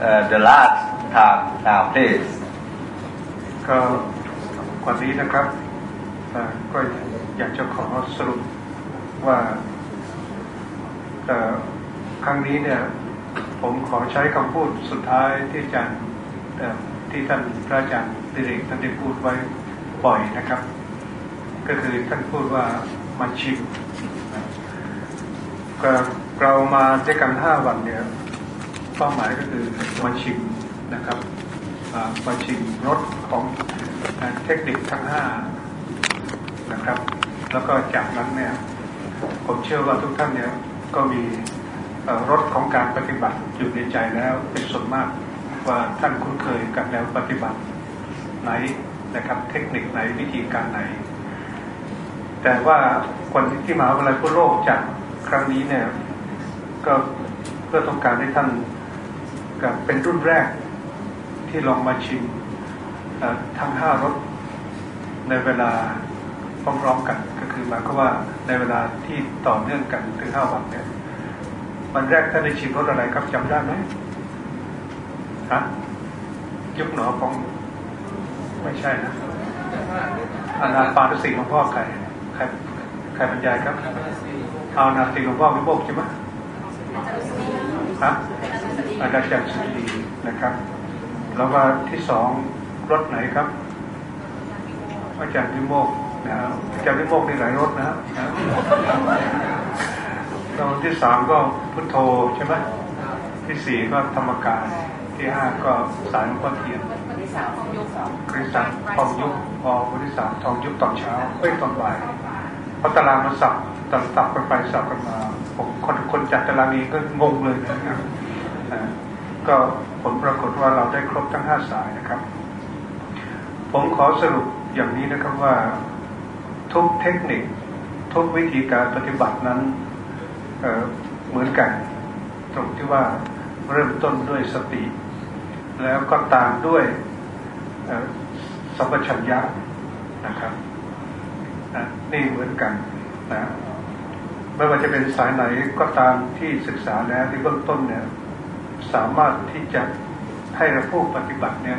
uh, the last time now please ก็วันนี้นะครับเอ่อก็อยากจะขอสรุปว่าเอ่อ ครั้งนี้เนี่ย ผมขอใช้คำพูดสุดท้ายที่อาจารย์ที่ท่านพระอาจารย์ดิเรกท่านได้พูดไว้บ่อยนะครับ ก็คือท่านพูดว่ามาชิมเรามาด้วยกันห้าวันเนี่ยเป้าหมายก็คือมาชิมนะครับมาชิมรสของเทคนิคทั้งห้านะครับ แล้วก็จากนั้นเนี่ย ผมเชื่อว่าทุกท่านเนี่ย ก็มีรสของการปฏิบัติอยู่ในใจแล้วเป็นส่วนมากว่าท่านคุ้นเคยกับแนวปฏิบัติไหนนะครับเทคนิคไหนวิธีการไหน แต่ว่าคนที่มหาวิทยาลัยพุโลกจากครั้งนี้เนี่ยก็เพื่อต้องการให้ท่านกับเป็นรุ่นแรกที่ลองมาชิมทั้งห้ารสในเวลาพร้อมๆกัน คือหมายความว่าในเวลาที่ต่อเนื่องกันถึงห้าวันเนี่ยวันแรกท่านได้ชิมรสอะไรครับจำได้ไหมฮะยุคหนอของไม่ใช่นะอานาปานสีหลวงพ่อใครใครใครบรรยายครับเอานาสีหลวงพ่อวิโมกใช่ไหมฮะอาจารย์จักรสุรีนะครับ แล้วก็ที่สองรถไหนครับอาจารย์วิโมก นะครับอาจารย์วิโมกข์นี่หลายรถนะฮะแล้วที่สามก็พุทโธใช่ไหมที่สี่ก็ธรรมกายที่ห้าก็สายหลวงพ่อเทียนที่สามของยุคสองคริสตัลทองยุคพอวันที่สามทองยุคตอนเช้าเอ้ยตอนบ่ายเพราะตารางมันสับตัดสับกันไปสับกันมาผมคนคนจัดตารางนี้ก็งงเลยนะครับอ่าก็ผลปรากฏว่าเราได้ครบทั้งห้าสายนะครับ ผมขอสรุปอย่างนี้นะครับว่า ทุกเทคนิค ทุกวิธีการปฏิบัตินั้นเเหมือนกัน ตรงที่ว่าเริ่มต้นด้วยสติ แล้วก็ตามด้วยสัมปชัญญะนะครับนี่เหมือนกันนะไม่ว่าจะเป็นสายไหนก็ตามที่ศึกษาแล้วที่เบื้องต้นเนี่ยสามารถที่จะให้เราผู้ปฏิบัติเนี่ย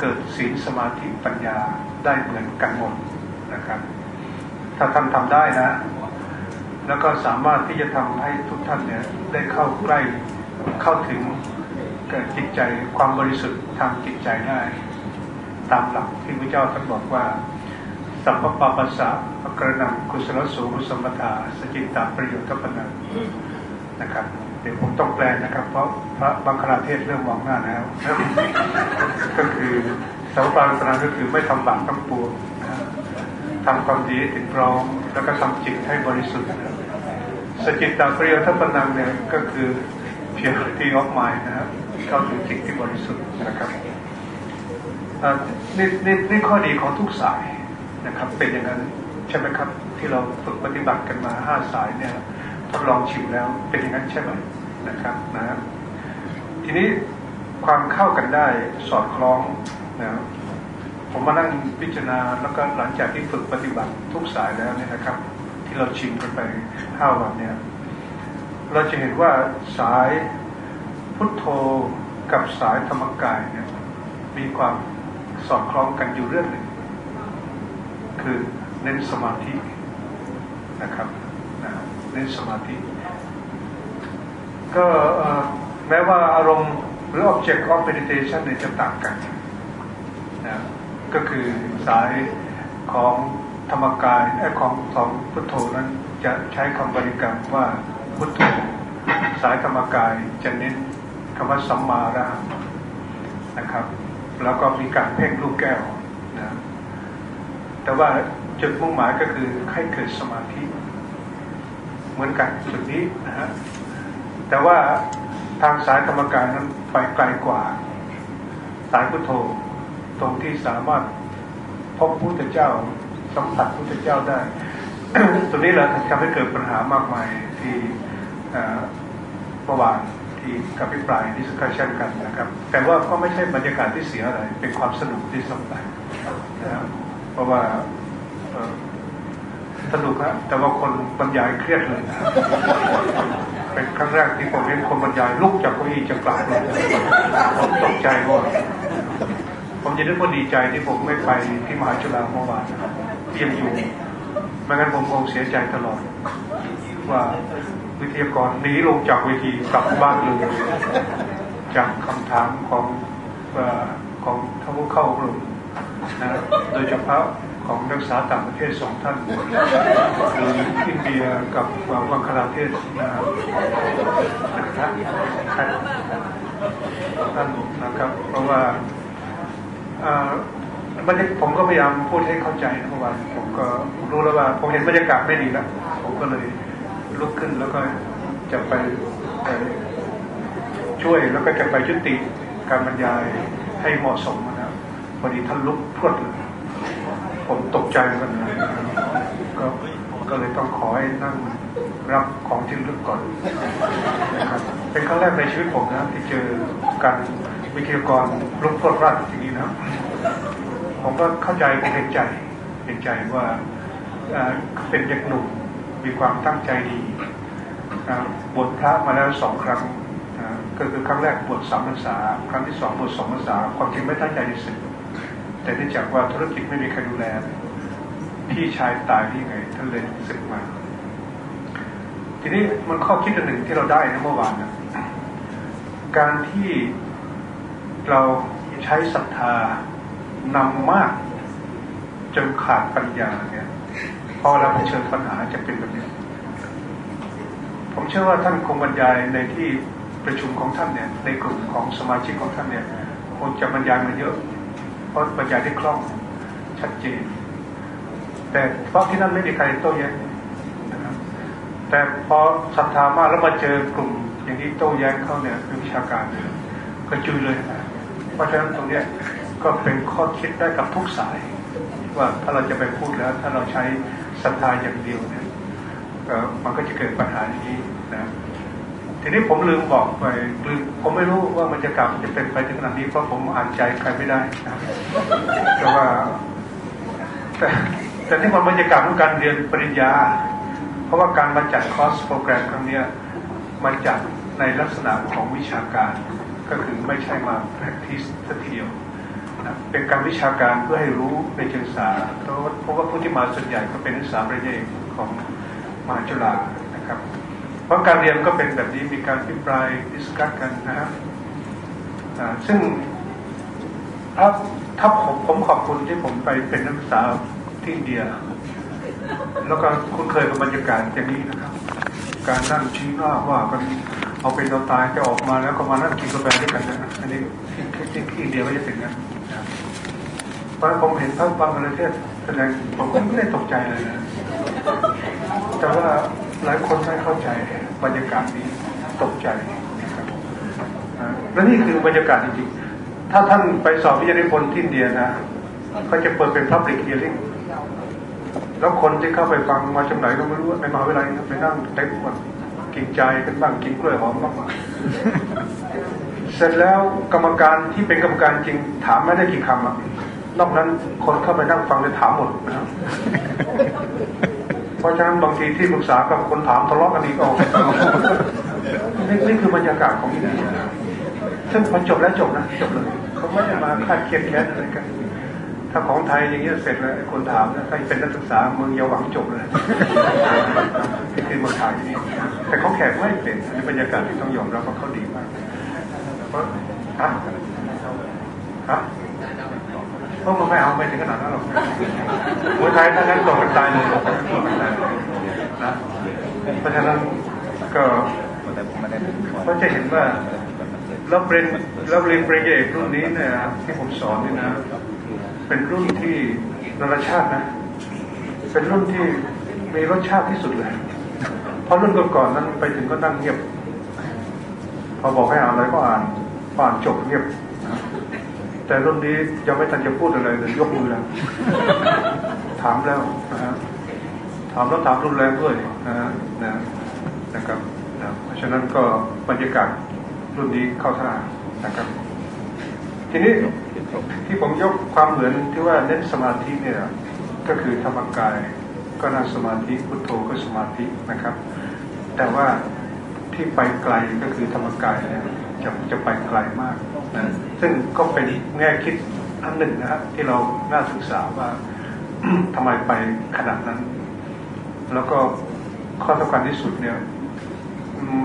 เกิดศีลสมาธิปัญญาได้เหมือนกันหมดนะครับ ถ้าท่านทำได้นะ แล้วก็สามารถที่จะทำให้ทุกท่านเนี่ยได้เข้าใกล้เข้าถึงเกิดจิตใจความบริสุทธิ์ทางจิตใจได้ ตามหลักที่พระเจ้าท่านบอกว่า สัพพปปัสสะปะกระนังกุศลสูมุสมปทาสจิตตาประโยชน์ทปนังนะครับเดี๋ยวผมต้องแปลนะครับ เพราะพระบังคลาเทศเริ่มมองหน้าแล้ว ก็คือสัพพปาปัสสะก็คือไม่ทำบาปทั้งปวง ทำความดีให้ถึงพร้อมแล้วก็ทำจิตให้บริสุทธิ์สจิตตาประโยชน์ทปนังเนี่ยก็คือ purity of mind นะครับเข้าถึงจิตที่บริสุทธิ์นะครับอ่านี่นี่นี่ข้อดีของทุกสายนะครับ เป็นอย่างนั้นใช่ไหมครับ ที่เราฝึกปฏิบัติกันมาห้าสายเนี่ยทดลองชิมแล้วเป็นอย่างนั้นใช่ไหมนะครับนะทีนี้ความเข้ากันได้สอดคล้องนะ ผมมานั่งพิจารณาแล้วก็หลังจากที่ฝึกปฏิบัติทุกสายแล้วเนี่ยนะครับ ที่เราชิมกันไปห้าวันเนี่ยเราจะเห็นว่าสายพุทโธกับสายธรรมกายเนี่ยมีความสอดคล้องกันอยู่เรื่องหนึ่ง คือเน้นสมาธินะครับนะเน้นสมาธิ ก็แม้ว่าอารมณ์หรือ object of meditation เนี่ยจะต่างกันนะ ก็คือสายของธรรมกายไอ้ของของพุทโธนั้นจะใช้คำบริกรรมว่าพุทโธสายธรรมกายจะเน้นคำว่าสัมมาระนะครับ แล้วก็มีการเพ่งลูกแก้วนะแต่ว่าจุดมุ่งหมายก็คือให้เกิดสมาธิ เหมือนกันจุดนี้นะฮะแต่ว่าทางสายธรรมกายนั้นไปไกลกว่า สายพุทโธ ตรงที่สามารถพบพุทธเจ้าสัมผัสพุทธเจ้าได้ ตรงนี้แหละทำให้เกิดปัญหามากมายที่เมื่อวานที่ก็อภิปราย discussion กันนะครับ แต่ว่าก็ไม่ใช่บรรยากาศที่เสียอะไร เป็นความสนุกที่สำคัญนะครับเพราะว่าสนุกนะแต่ว่าคนบรรยายเครียดเลยนะเป็นครั้งแรกที่ผมเห็นคนบรรยายลุกจากเก้าอี้จะกลับเลยผมตกใจว่า จะนึกว่าดีใจที่ผมไม่ไปที่มหาจุฬาเมื่อวานที่ยังอยู่ไม่งั้นผมคงเสียใจตลอด ว่าวิทยากรหนีลงจากเวทีกลับบ้านเลย จากคำถามของของท่านผู้เข้ากลุ่มนะโดยเฉพาะของนักศึกษาต่างประเทศสองท่านคืออินเดียกับวังคลาเทศนะครับท่านนะครับเพราะว่า บรรยากผมก็พยายามพูดให้เข้าใจนะเมื่อวานผมก็รู้แล้วว่าผมเห็นบรรยากาศไม่ดีแล้วผมก็เลยลุกขึ้นแล้วก็จะไปช่วยแล้วก็จะไปยุติการบรรยายให้เหมาะสมนะพอดีท่านลุกพรวดเลยผมตกใจเหมือนกันก็ก็เลยต้องขอให้นั่งรับของที่ลึกก่อนนะครับเป็นครั้งแรกในชีวิตผมนะที่เจอการวิทยากรลุกพรวดรัดอย่าะผมก็เข้าใจเห็นใจเห็นใจว่าเป็นเด็กหนุ่มมีความตั้งใจดีบวชพระมาแล้วสองครั้งก็คือครั้งแรกบวชสามพรรษา ครั้งที่สองบวชสองพรรษาความจริงไม่ตั้งใจจะสึกแต่เนื่องจากว่าธุรกิจไม่มีใครดูแลพี่ชายตายที่ไงท่านเลยสึกมาทีนี้มันข้อคิดอันหนึ่งที่เราได้นะเมื่อวานนะการที่เรา ใช้ศรัทธานำมาก จนขาดปัญญาเนี่ยพอเราเผชิญปัญหาจะเป็นแบบนี้ ผมเชื่อว่าท่านคงบรรยายในที่ประชุมของท่านเนี่ย ในกลุ่มของสมาชิกของท่านเนี่ยคงจะบรรยายมาเยอะ เพราะบรรยายได้คล่องชัดเจน แต่เพราะที่นั่นไม่มีใครโต้แย้งนะครับแต่พอศรัทธามากแล้วมาเจอกลุ่มอย่างนี้โต้แย้งเข้าเนี่ยวิชาการเนี่ยก็จุยเลยนะ เพราะฉะนั้นตรงนี้ก็เป็นข้อคิดได้กับทุกสาย ว่าถ้าเราจะไปพูดแล้ว ถ้าเราใช้ศรัทธาอย่างเดียวเนี่ยมันก็จะเกิดปัญหาอย่างนี้นะทีนี้ผมลืมบอกไปลืมผมไม่รู้ว่ามันจะกลับจะเป็นไปถึงขนาดนี้เพราะผมอ่านใจใครไม่ได้นะแต่ว่า แต่แต่ที่มันบรรยากาศของการเรียนปริญญา เพราะว่าการมาจัดคอร์สโปรแกรมครั้งนี้มันจัดในลักษณะของวิชาการ ก็คือไม่ใช่มา practice สักทีเดียวเป็นการวิชาการเพื่อให้รู้ในเชิงสาเพราะว่าผู้ที่มาส่วนใหญ่ก็เป็นนักศึกษาปริญญาเอกของมหาจุฬานะครับ เพราะการเรียนก็เป็นแบบนี้มีการอภิปราย discuss กันนะครับซึ่งถ้าถ้าผมผมขอบคุณที่ผมไปเป็นนักศึกษาที่อินเดีย แล้วก็คุ้นเคยกับบรรยากาศอย่างนี้นะครับ การนั่งชี้หน้าว่ากัน เอาเป็นเราตายจะออกมาแล้วก็มานั่งกินกาแฟด้วยกันนะอันนี้ที่ที่ที่เดียไม่จะเป็นนะตอนผมเห็นพระบางประเทศแสดงผมก็ไม่ได้ตกใจเลยนะแต่ว่าหลายคนไม่เข้าใจบรรยากาศนี้ตกใจนะครับและนี่คือบรรยากาศจริงๆถ้าท่านไปสอบวิทยานิพนธ์ที่อินเดียนะเขาจะเปิดเป็น public hearing แล้วคนที่เข้าไปฟังมาจากไหนก็ไม่รู้ในมหาวิทยาลัยไปนั่งเต็มหมด กินใจกันบ้างกินกล้วยหอมบ้างเสร็จแล้วกรรมการที่เป็นกรรมการจริงถามไม่ได้กี่คำอะนอกนั้นคนเข้าไปนั่งฟังเลยถามหมดนะครับเพราะฉะนั้นบางทีที่ปรึกษากับคนถามทะเลาะกันอีกออกนี่นี่คือบรรยากาศของที่นี่ซึ่งพอจบแล้วจบนะจบเลยเขาไม่ได้มาคาดเครียดแค้นอะไรกัน ถ้าของไทยอย่างเงี้ยเสร็จแล้วคนถามนะใครเป็นนักศึกษาเมืองเยาหวังจบเลย ที่คือเมืองไทยนี่แต่เขาแขกไม่เป็นในบรรยากาศที่ต้องยอมรับว่าเขาดีมากเพราะฮะฮะราะมันไม่เอาไม่ถึงขนาดนั้นหรอกมวยไทยถ้างั้นตกตายเลยนตายเลยนะเพราะฉะนั้นก็ก็จะเห็นว่าแล้วเรียนแล้วเรียนปริญญาเอกรุ่นนี้เนี่ยที่ผมสอนนี่นะ เป็นรุ่นที่นานาชาตินะ เป็นรุ่นที่มีรสชาติที่สุดเลย เพราะรุ่นก่อนๆนั้นไปถึงก็นั่งเงียบ พอบอกให้อ่านอะไรก็อ่านอ่านจบเงียบ แต่รุ่นนี้ยังไม่ทันจะพูดอะไรเลยยกมือแล้ว ถามแล้วนะฮะถามแล้วถามรุนแรงด้วยนะฮะนะนะครับนะเพราะฉะนั้นก็บรรยากาศรุ่นนี้เข้าท่านะครับ ทีนี้ที่ผมยกความเหมือนที่ว่าเน้นสมาธิเนี่ย ก็คือธรรมกาย ก็นั่งสมาธิพุทโธก็สมาธินะครับ แต่ว่าที่ไปไกลก็คือธรรมกายเนี่ยจะจะไปไกลมากนะซึ่งก็เป็นแง่คิดอันหนึ่งนะครับที่เราน่าศึกษาว่าทำไมไปขนาดนั้น แล้วก็ข้อสำคัญที่สุดเนี่ย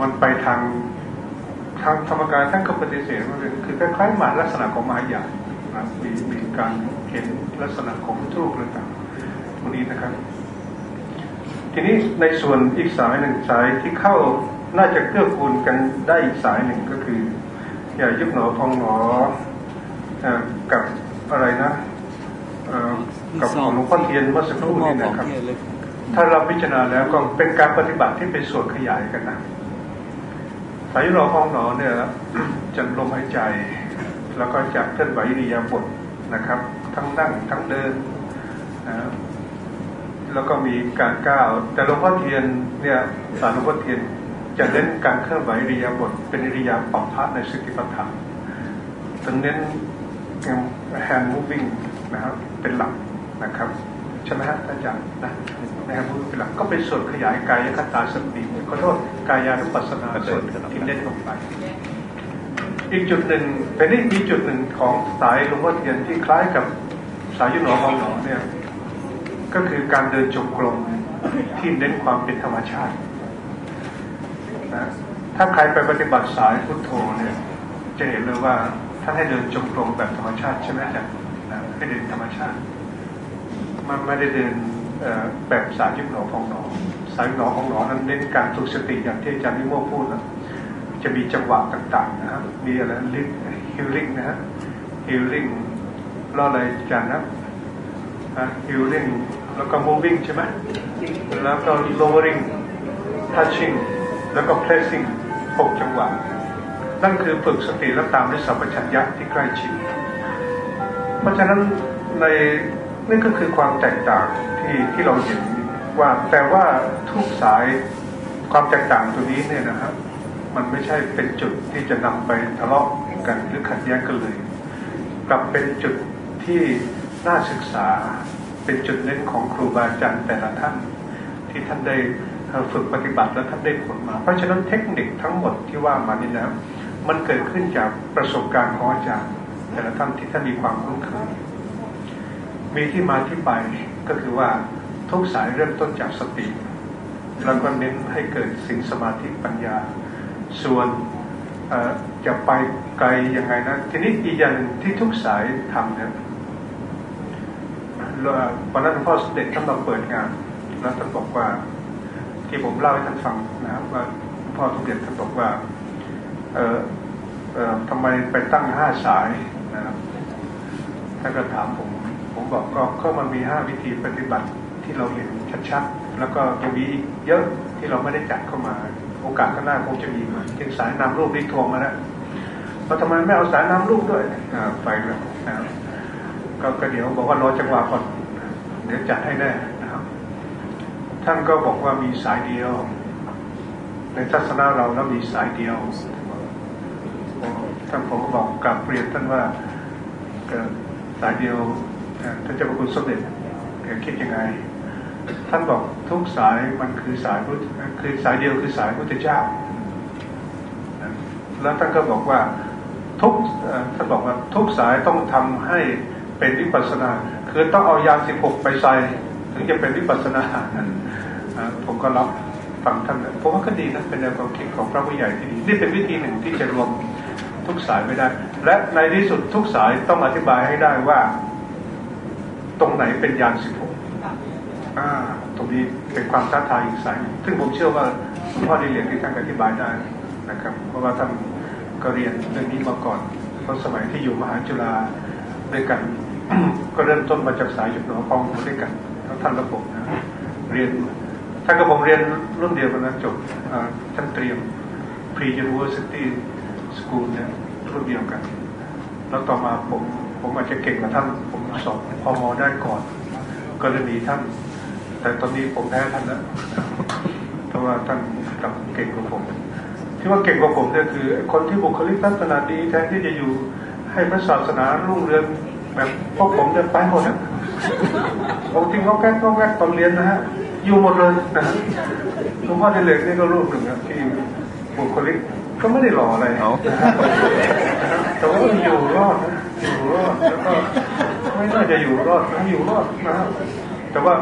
มันไปทางทางธรรมกายท่านก็ปฏิเสธว่าคือคล้ายๆมาลักษณะของมหายานนะมีมีการเห็นลักษณะของทูกต่างๆพวกนี้นะครับ ทีนี้ในส่วนอีกสายหนึ่งสายที่เข้าน่าจะเกื้อกูลกันได้อีกสายหนึ่งก็คือ อย่ายุบหนอพองหนอกับอะไรนะกับของหลวงพ่อเทียนเมื่อสักครู่นี้นะครับ ถ้าเราพิจารณาแล้วก็เป็นการปฏิบัติที่เป็นส่วนขยายกันนะสายรอพองหนอเนี่ยจะลมหายใจ แล้วก็จากเคลื่อนไหวอิยาบถนะครับ ทั้งนั่งทั้งเดินนะ แล้วก็มีการก้าว แต่หลวงพ่อเทียนเนี่ยสารหลวงพ่อเทียนจะเน้นการเคลื่อนไหวอิริยาบถเป็นอิริยาบถพัฒในสติปัฏฐานจะเน้น hand moving นะครับเป็นหลักนะครับใช่ไหมฮะอาจารย์นะใน hand moving เป็นหลักก็เป็นส่วนขยายกายคตาสติขอโทษกายานุปัสสนาส่วนที่เน้นลงไป อีกจุดหนึ่งแต่นี่มีจุดหนึ่งของสายหลวงพ่อเทียนที่คล้ายกับสายยุนหนอของหนอเนี่ย ก็คือการเดินจงกรมที่เน้นความเป็นธรรมชาตินะถ้าใครไปปฏิบัติสายพุทโธเนี่ยจะเห็นเลยว่าท่านให้เดินจงกรมแบบธรรมชาติใช่ไหมจ๊ะนะให้เดินธรรมชาติ มันไม่ได้เดินแบบสายยุบหนอของหนอสายหนอของหนอนั้นเน้นการฝึกสติอย่างที่อาจารย์นิโมพูดนะจะมีจังหวะต่าง ๆ นะครับมีอะไรลิฟฮิลลิ่งนะฮะฮิลลิ่งแล้วอะไรจานนะฮิลลิ่ง แล้วก็ moving ใช่ไหมแล้วก็ lowering touching แล้วก็ pressing หกจังหวะ นั่นคือฝึกสติและตามด้วยสัมปชัญญะที่ใกล้ชิด เพราะฉะนั้นในนี่ก็คือความแตกต่างที่ที่เราเห็นว่าแต่ว่าทุกสายความแตกต่างตัวนี้เนี่ยนะครับ มันไม่ใช่เป็นจุดที่จะนำไปทะเลาะกันหรือขัดแย้งกันเลย กลับเป็นจุดที่น่าศึกษา เป็นจุดเน้นของครูบาอาจารย์แต่ละท่าน ที่ท่านได้ฝึกปฏิบัติและท่านได้ผลมา เพราะฉะนั้นเทคนิคทั้งหมดที่ว่ามานี่นะมันเกิดขึ้นจากประสบการณ์ของอาจารย์ แต่ละท่านที่ท่านมีความคุ้นเคยมีที่มาที่ไปก็คือว่าทุกสายเริ่มต้นจากสติแล้วก็เน้นให้เกิดสิ่งสมาธิปัญญา ส่วนจะไปไกลยังไงนะทีนี้อีกอย่างที่ทุกสายทำเนี่ย วันนั้นพ่อสเด็จท่านมาเปิดงานแล้วท่านบอกว่า ที่ผมเล่าให้ท่านฟังนะครับว่าพ่อสมเด็จท่านบอกว่า เออเออทำไมไปตั้งห้าสายนะครับท่านก็ถามผม ผมบอกก็ก็มันมีห้าวิธีปฏิบัติที่เราเห็นชัดๆแล้วก็ยังมีอีกเยอะที่เราไม่ได้จัดเข้ามา โอกาสข้างหน้าคงจะมีมาจึงสายนำรูปนี้ทวงมาแล้วเราทำไมไม่เอาสายนำรูปด้วยไปแล้ว นะครับก็เดี๋ยวบอกว่ารอจังหวะก่อนเดี๋ยวจัดให้แน่นะครับ ท่านก็บอกว่ามีสายเดียว ในทัศนะเราแล้วมีสายเดียวท่านผมก็บอกกับเรียนท่านว่าสายเดียวท่านเจ้าพระคุณสมเด็จคิดยังไง ท่านบอกทุกสายมันคือสายพุทธคือสายเดียวคือสายพุทธเจ้า แล้วท่านก็บอกว่าทุกท่านบอกว่าทุกสายต้องทำให้ เป็นวิปัสนา คือต้องเอายาสิบหกไปใส่ถึงจะเป็นวิปัสนาผมก็รับฟังท่านผมว่าก็ดีนะเป็นแนวความคิดของพระผู้ใหญ่ที่ดีนี่เป็นวิธีหนึ่งที่จะรวมทุกสายไม่ได้ และในที่สุดทุกสายต้องอธิบายให้ได้ว่า ตรงไหนเป็นยานสิบหกตรงนี้เป็นความท้าทายอีกสาย ซึ่งผมเชื่อว่าพ่อด้เรียนที่ท่านอธิบายได้นะครับ เพราะว่าท่านก็เรียนเรื่องนี้มาก่อนเพราะสมัยที่อยู่มหาจุฬาด้วยกัน ก็เริ่มต้นมาจากสายหยุดหนอพองด้วยกันทั้งท่านและผมนะเรียนท่านกับผมเรียนรุ่นเดียวกันนะจบท่านเตรียม pre university school เนี่ยรุ่นเดียวกัน แล้วต่อมาผมผมอาจจะเก่งกว่าท่าน ผมสอบพอมอได้ก่อน ก็เลยมีท่าน แต่ตอนนี้ผมแพ้ท่านแล้วเพราะว่าท่านกลับเก่งกว่าผม ที่ว่าเก่งกว่าผมเนี่ยคือ คนที่บุคลิกลักษณะดีแทนที่จะอยู่ให้พระศาสนารุ่งเรือง แบบพวกผมจะไปหมดนะบางทีเขาแก้เขาแก้ตอนเรียนนะฮะ อยู่หมดเลยนะฮะหลวงพ่อในเหล็กนี่ก็รูปหนึ่งนะที่บุคลิกก็ไม่ได้หล่ออะไรแต่ว่าอยู่รอดนะอยู่รอดแล้วก็ไม่น่าจะอยู่รอดนะอยู่รอดนะแต่ว่า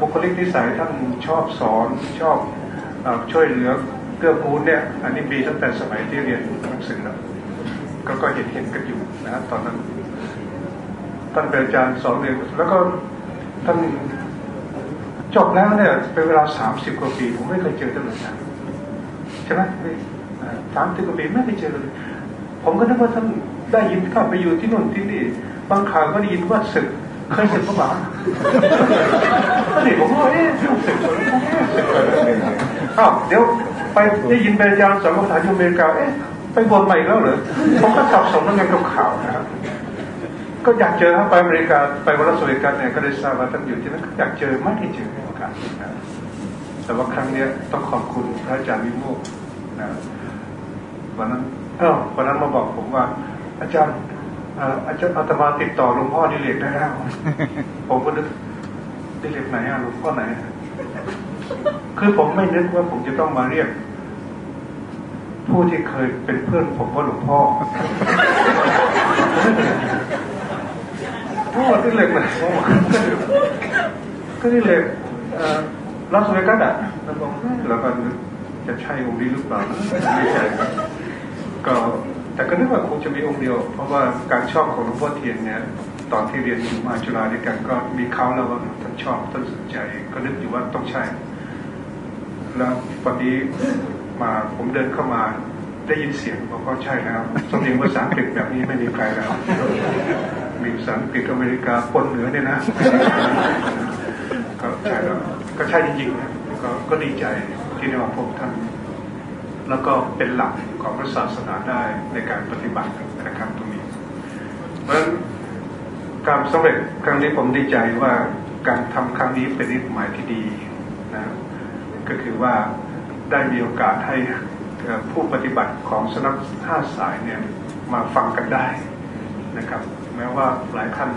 บุคลิกนิสัยท่านชอบสอนชอบช่วยเหลือเกื้อกูลเนี่ย อันนี้มีตั้งแต่สมัยที่เรียนหนังสือแล้วก็ก็เห็นเห็นกันอยู่นะตอนนั้น ท่านเป็นอาจารย์สอนเรียนแล้วก็ท่านจบแล้วเนี่ยเป็นเวลาสามสิบกว่าปี ผมไม่เคยเจอท่านเลยนะใช่ไหมสามสิบกว่าปีไม่เคยเจอเลยผมก็นึกว่าท่านได้ยินข้าไปอยู่ที่นู่นที่นี่บางข่าวก็ได้ยินว่าศึกเคยศึกพระบาทก็นี่ผมว่าเอ๊ะศึกศึกอ้าวเดี๋ยวไปได้ยินเป็นอาจารย์สอนภาษาอเมริกาเอ๊ะไปบนใหม่แล้วเหรอผมก็สับสนแล้วไงกับข่าวนะครับ ก็อยากเจอครับไปอเมริกาไปวันรัสเวกัสเนี่ยก็ได้ทราบว่าท่านอยู่ที่นั่นอยากเจอไม่ได้เจอโอกาสนะแต่ว่าครั้งนี้ต้องขอบคุณพระอาจารย์วิโมกนะวันนั้นเออวันนั้นมาบอกผมว่า อาจารย์อาจารย์อาตมาติดต่อหลวงพ่อดิเลกได้แล้ว ผมก็นึกดิเลกไหนอะหลวงพ่อไหน คือผมไม่นึกว่าผมจะต้องมาเรียก ผู้ที่เคยเป็นเพื่อนผมว่าหลวงพ่อ พ่อที่เล็กนะก็ที่เล็กลาสเวกัสอะแล้วบอกแล้วก็จะใช่องค์นี้หรือเปล่าไม่ใช่ก็แต่ก็นึกว่าคงจะมีองค์เดียว เพราะว่าการชอบของหลวงพ่อเทียนเนี่ยตอนที่เรียนอยู่มาจุฬาด้วยกันก็มีเขาแล้วว่าท่านชอบท่านสนใจ ก็นึกอยู่ว่าต้องใช่ แล้ววันนี้มาผมเดินเข้ามาได้ยินเสียงบอกก็ใช่แล้วสำเนียงภาษาอังกฤษแบบนี้ไม่มีใครแล้ว มีภาษาอังกฤษอเมริกาปนเหนือเนี่ยนะก็ใช่แล้วก็ใช่จริงๆนะก็ก็ดีใจที่ได้มาพบท่าน แล้วก็เป็นหลักของพระศาสนาได้ในการปฏิบัตินะครับตรงนี้ เพราะฉะนั้นการสำเร็จครั้งนี้ผมดีใจว่าการทำครั้งนี้เป็นนิสหมายที่ดีนะก็คือว่าได้มีโอกาสให้ผู้ปฏิบัติของสนักห้าสายเนี่ยมาฟังกันได้นะครับ ม้ว่าหลายท่าน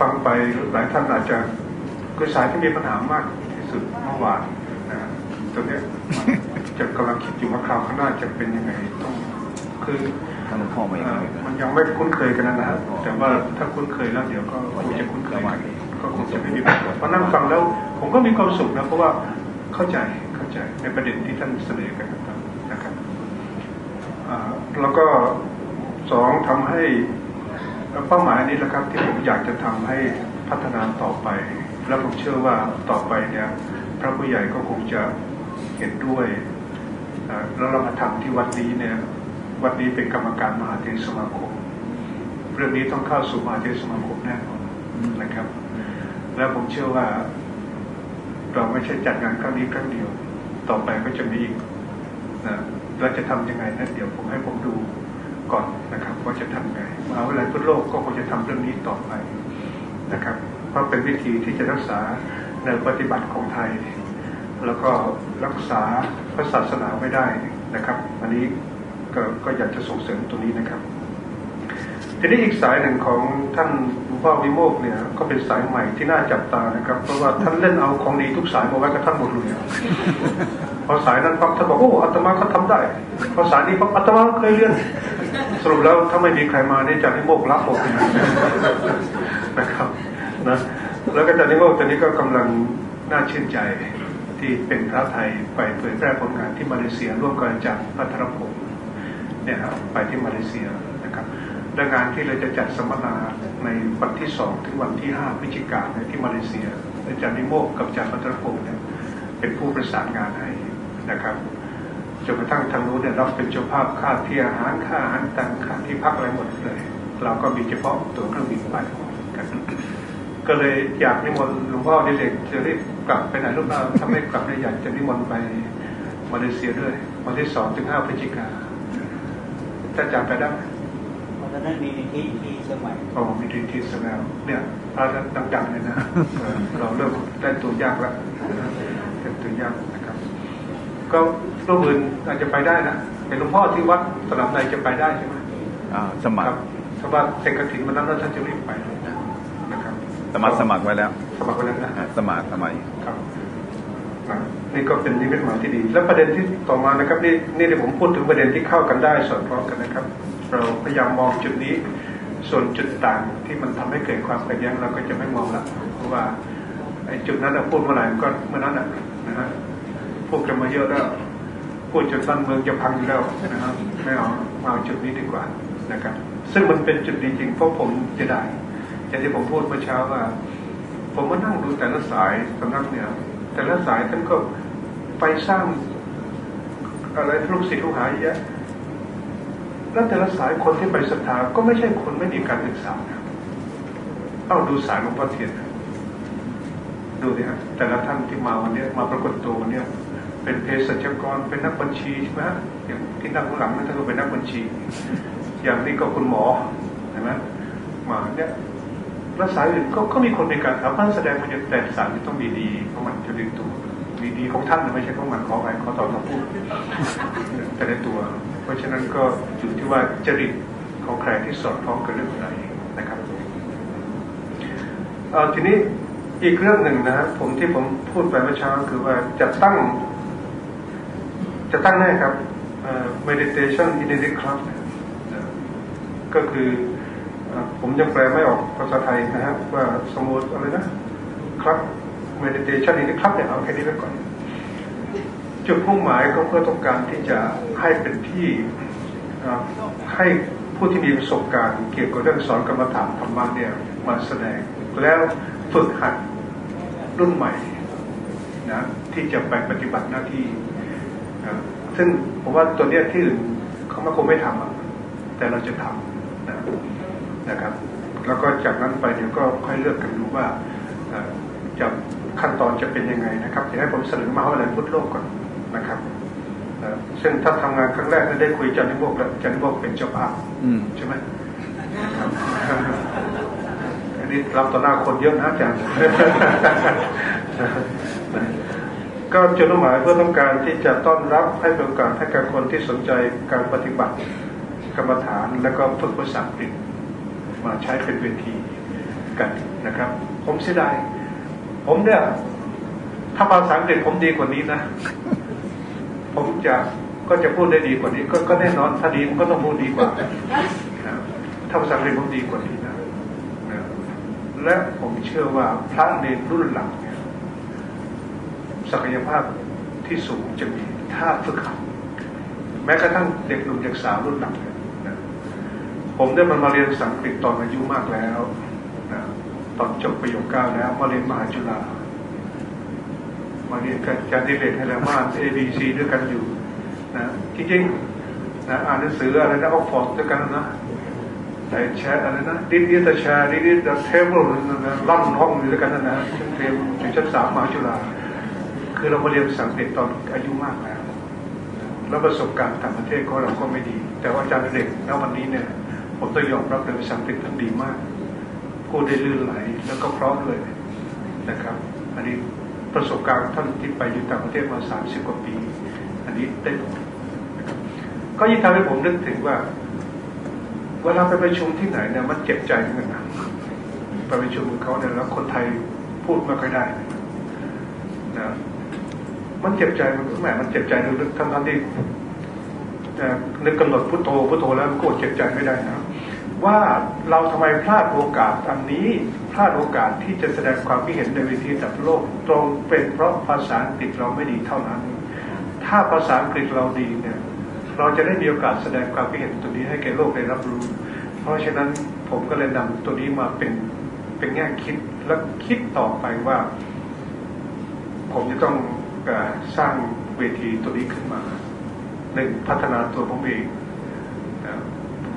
ฟังไปหลายท่านอาจจะคือสายที่มีปัญหามากที่สุดเมื่อวานนะตรงนี้จะกำลังคิดอยู่ว่าคราวข้างหน้าจะเป็นยังไงต้องคือมันยังไม่คุ้นเคยกันนะฮะแต่ว่าถ้าคุ้นเคยแล้วเดี๋ยวก็คงจะคุ้นเคยก็คงจะไม่มีปัญหาเพราะนั่งฟังแล้ว ผมก็มีความสุขนะเพราะว่าเข้าใจเข้าใจในประเด็นที่ท่านเสนอกันนะครับแล้วก็ สองทำให้เป้าหมายนี้แหละครับที่ผมอยากจะทำให้พัฒนาต่อไป แล้วผมเชื่อว่าต่อไปเนี่ยพระผู้ใหญ่ก็คงจะเห็นด้วย แล้วเรามาทำที่วัดนี้เนี่ยวัดนี้เป็นกรรมการมหาเทศสมาคม เรื่องนี้ต้องเข้าสู่มหาเทศสมาคมแน่นอนนะครับ แล้วผมเชื่อว่า เราไม่ใช่จัดงานครั้งนี้ครั้งเดียว ต่อไปก็จะมีอีกนะเราจะทำยังไงนะเดี๋ยวผมให้ผมดู ก่อนนะครับว่าจะทำไงมหาวิทยาลัยพุทธโลกก็คงจะทำเรื่องนี้ต่อไปนะครับเพราะเป็นวิธีที่จะรักษาในปฏิบัติของไทย แล้วก็รักษาพระศาสนาไว้ได้นะครับ อันนี้ก็ก็อยากจะส่งเสริมตัวนี้นะครับทีนี้อีกสายหนึ่งของท่านหลวงพ่อวิโมกเนี่ยก็เป็นสายใหม่ที่น่าจับตานะครับ เพราะว่าท่านเล่นเอาของดีทุกสายมาไว้กับท่านหมดเลยพอสายนั้นปั๊บท่านบอกโอ้อาตมาเขาทาได้พอสายนี้ปั๊บอาตมาเคยเรียน สรุปแล้วถ้าไม่มีใครมาเนี่ยจันนิโมกรับหมนะครับนะแล้วก็จันนิโมกตอนนี้ก็กำลังน่าชื่นใจที่เป็นพระไทยไปเผยแพร่ผลงานที่มาเลเซียร่วมกันจากพัทรพงศ์เนี่ยครับไปที่มาเลเซียนะครับและงานที่เราจะจัดสัมมนาในวันที่สองถึงวันที่ห้าพฤศจิกายนที่มาเลเซียอาจารย์นิโมกกับอาจารย์พัทรพงศ์เนี่ยเป็นผู้ประสานงานให้นะครับ จนกระทั่งทางนู้นเนี่ยเราเป็นเจ้าภาพค่าที่อาหารค่าอาหารต่างค่าที่พักอะไรหมดเลย เราก็มีเฉพาะตัวเครื่องบินไปกันก็เลยอยากนิมนต์หลวงพ่อดิเรกจะรีบกลับไปไหนลูกเราถ้าไม่กลับเนี่ยอยากจะนิมนต์ไปมาเลเซียด้วยวันที่สองถึงห้าพฤศจิกาถ้าจำไปได้ไหมตอนนั้นมีนิธิที่เชียงใหม่โอ้มีดีทีสแล้วเนี่ยพระดังๆเลยนะเออเราเริ่มได้ตัวยากแล้วเป็นตัวยากนะครับ ก็ ร่วมมืออาจจะไปได้นะเป็นหลวงพ่อที่วัดสนามในจะไปได้ใช่ไหมอ่าสมัคครรับถ้าว่าเสกกระถินมันนั้นแล้วท่านจะรีบไปเลยนะนะครับสมัครสมัครไว้แล้ว สมัครไว้แล้วนะอ่าสมัครสมัครครับนะนี่ก็เป็นนิมิตหมายที่ดี แล้วประเด็นที่ต่อมานะครับนี่นี่ที่ผมพูดถึงประเด็นที่เข้ากันได้สอดคล้องกันนะครับ เราพยายามมองจุดนี้ ส่วนจุดต่างที่มันทำให้เกิดความขัดแย้งเราก็จะไม่มองละเพราะว่าไอ้จุดนั้นเราพูดเมื่อไหร่ก็เมื่อนั้นนะนะฮะพูดกันมาเยอะแล้ว พูดจนบ้านเมืองจะพังอยู่แล้วนะครับไม่เอาเอาจุดนี้ดีกว่านะครับ ซึ่งมันเป็นจุดดีจริงเพราะผมจะได้อย่างที่ผมพูดเมื่อเช้าว่า ผมมานั่งดูแต่ละสายสำนักเนี่ย แต่ละสายท่านก็ไปสร้างอะไรลูกศิษย์ลูกหาเยอะแล้วแต่ละสายคนที่ไปศรัทธาก็ไม่ใช่คนไม่มีการศึกษานะต้องดูสายหลวงพ่อเทียนดูดิฮะแต่ละท่านที่มาวันนี้มาปรากฏตัววันเนี้ย เป็นเภสัชกรเป็นนักบัญชีใช่ไหมอย่างที่นั่งข้างหลังนั่นท่านก็เป็นนักบัญชี อย่างนี้ก็คุณหมอเห็นไหมมาเนี่ยแล้วสาอื่นก็ก็มีคนในการเอาพันแสดงมันจะแต่สายที่ต้องมีดีของมันจะดึงตัวมีดีของท่านนะไม่ใช่ของมันขอไปขอต่อมาพูดแต่ในตัว เพราะฉะนั้นก็อยู่ที่ว่าจริตของใครที่สอดคล้องกับเรื่องไหนนะครับทีนี้อีกเรื่องหนึ่งนะฮะผมที่ผมพูดไปเมื่อเช้าคือว่าจะตั้ง จะตั้งแน่ครับ meditation in the club นะก็คืออผมยังแปลไม่ออกภาษาไทยนะฮะว่าสมมติอะไรนะ ครับ meditation in the club เนี่ยเอาแค่นี้ไปก่อน จุดมุ่งหมายก็เพื่อต้องการที่จะให้เป็นที่ให้ผู้ที่มีประสบการณ์เกี่ยวกับเรื่องสอนกรรมฐานธรรมะเนี่ยมาแสดงแล้วฝึกหัดรุ่นใหม่นะที่จะไปปฏิบัติหน้าที่ ซึ่งผมว่าตัวเนี้ยที่อื่นเขาไม่คงไม่ทำอะแต่เราจะทำนะนะครับ แล้วก็จากนั้นไปเดี๋ยวก็ค่อยเลือกกันดูว่าจะขั้นตอนจะเป็นยังไงนะครับจะให้ผมเสนอมาว่าอะไรพุทธโลกก่อนนะครับซึ่งถ้าทำงานครั้งแรกได้คุยจันทิโมกแล้วจันทิโมกเป็นเจ้าภาพใช่ไหมอันนี้รับต่อหน้าคนเยอะนะอาจารย์ ก็จุดหมายเพื่อต้องการที่จะต้อนรับให้โอกาสให้กับคนที่สนใจการปฏิบัติกรรมฐานและก็ฝึกภาษาอังกฤษมาใช้เป็นเวทีกันนะครับ ผมเสียดายผมเนี่ยถ้าภาษาอังกฤษผมดีกว่านี้นะ ผมจะก็จะพูดได้ดีกว่านี้ ก็ก็แน่นอนถ้าดีผมก็ต้องพูดดีกว่านะถ้าภาษาอังกฤษผมดีกว่านี้นะและผมเชื่อว่าพระในรุ่นหลัง ศักยภาพที่สูงจะมีถ้าฝึกหัดแม้กระทั่งเด็กหนุ่มเด็กสาวรุ่นหลังเนี่ยนะผมได้มันมาเรียนภาษาอังกฤษตอนอายุมากแล้วนะตอนจบประโยคเก้าแล้วมาเรียนมหาจุฬามาเรียนกันอารย์ดิเรกให้แล้วมา A B C ด้วยกันอยู่นะจริงๆนะอ่านหนังสืออะไรนะออกฟอร์ดด้วยกันนะแต่แชร์อะไรนะดิดิตแชร์ดิดิตเทเบิลนะลั่นห้องอยู่ด้วยกันนะนะชั้นเรียนอยู่ชั้นสามมหาจุฬา คือเรามาเรียนภาษาอังกฤษตอนอายุมากแล้ว แล้วประสบการณ์ต่างประเทศของเราก็ไม่ดี แต่ว่าอาจารย์ดิเรกณวันนี้เนี่ยผมต้องยอมรับเลยภาษาอังกฤษท่านดีมากพูดได้ลื่นไหลแล้วก็เพราะเลยนะครับ อันนี้ประสบการณ์ท่านที่ไปอยู่ต่างประเทศมาสามสิบกว่าปี อันนี้ได้ผลก็ยิ่งทำให้ผมนึกถึงว่า เวลาไปประชุมที่ไหนเนี่ยมันเจ็บใจเหมือนกันนะไปประชุมกับเขาเนี่ยแล้วคนไทยพูดไม่ค่อยได้นะ มันเจ็บใจมันแหมมันเจ็บใจลึกๆทั้งทั้งที่นึกกำหนดพุทโธพุทโธแล้วก็เจ็บใจไม่ได้นะว่าเราทำไมพลาดโอกาสอันนี้พลาดโอกาสที่จะแสดงความคิดเห็นในเวทีระดับโลก ตรงเป็นเพราะภาษาอังกฤษเราไม่ดีเท่านั้น ถ้าภาษาอังกฤษเราดีเนี่ย เราจะได้มีโอกาสแสดงความคิดเห็นตรงนี้ให้แก่โลกได้รับรู้ เพราะฉะนั้นผมก็เลยนำตัวนี้มาเป็นเป็นแง่คิดแล้วคิดต่อไปว่า ผมจะต้อง สร้างเวทีตัวนี้ขึ้นมาหนึ่งพัฒนาตัวผมเอง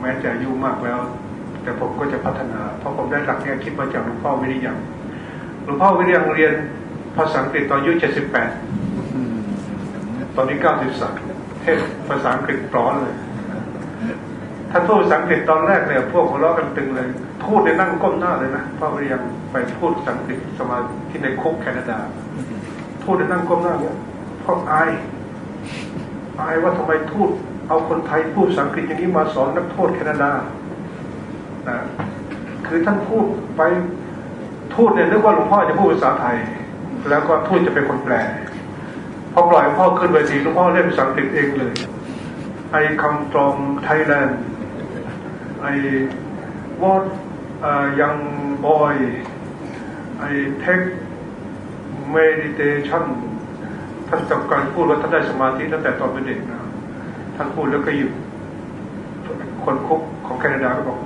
แม้จะอายุมากแล้ว แต่ผมก็จะพัฒนา เพราะผมได้หลักแง่คิดมาจากหลวงพ่อวิริยังหลวงพ่อวิริยังเรียนภาษาอังกฤษตอนอายุเจ็ดสิบแปดตอนนี้เก้าสิบสามเทศภาษาอังกฤษร้อนเลยท่านพูดภาษาอังกฤษตอนแรกเนี่ยพวกหัวเราะกันตึงเลย พูดในนั่งก้มหน้าเลยนะพ่อวิริยังไปพูดภาษาอังกฤษสมาที่ในคุกแคนาดา พูดในนั่งก้มหน้าเนี่ยเพราะอายอายว่าทำไมทูตเอาคนไทยพูดภาษาอังกฤษอย่างนี้มาสอนนักโทษแคนาดานะคือท่านพูดไปทูตเนี่ยนึกว่าหลวงพ่อจะพูดภาษาไทย แล้วก็ทูตจะเป็นคนแปลพอปล่อยพ่อขึ้นเวทีหลวงพ่อเล่นภาษาอังกฤษเองเลย I come from Thailand I was a young boy I take meditation ท่านจำการพูดว่าท่านได้สมาธิตั้งแต่ตอนเป็นเด็กนะท่านพูดแล้วก็หยุดคนคุกของแคนาดาก็บอก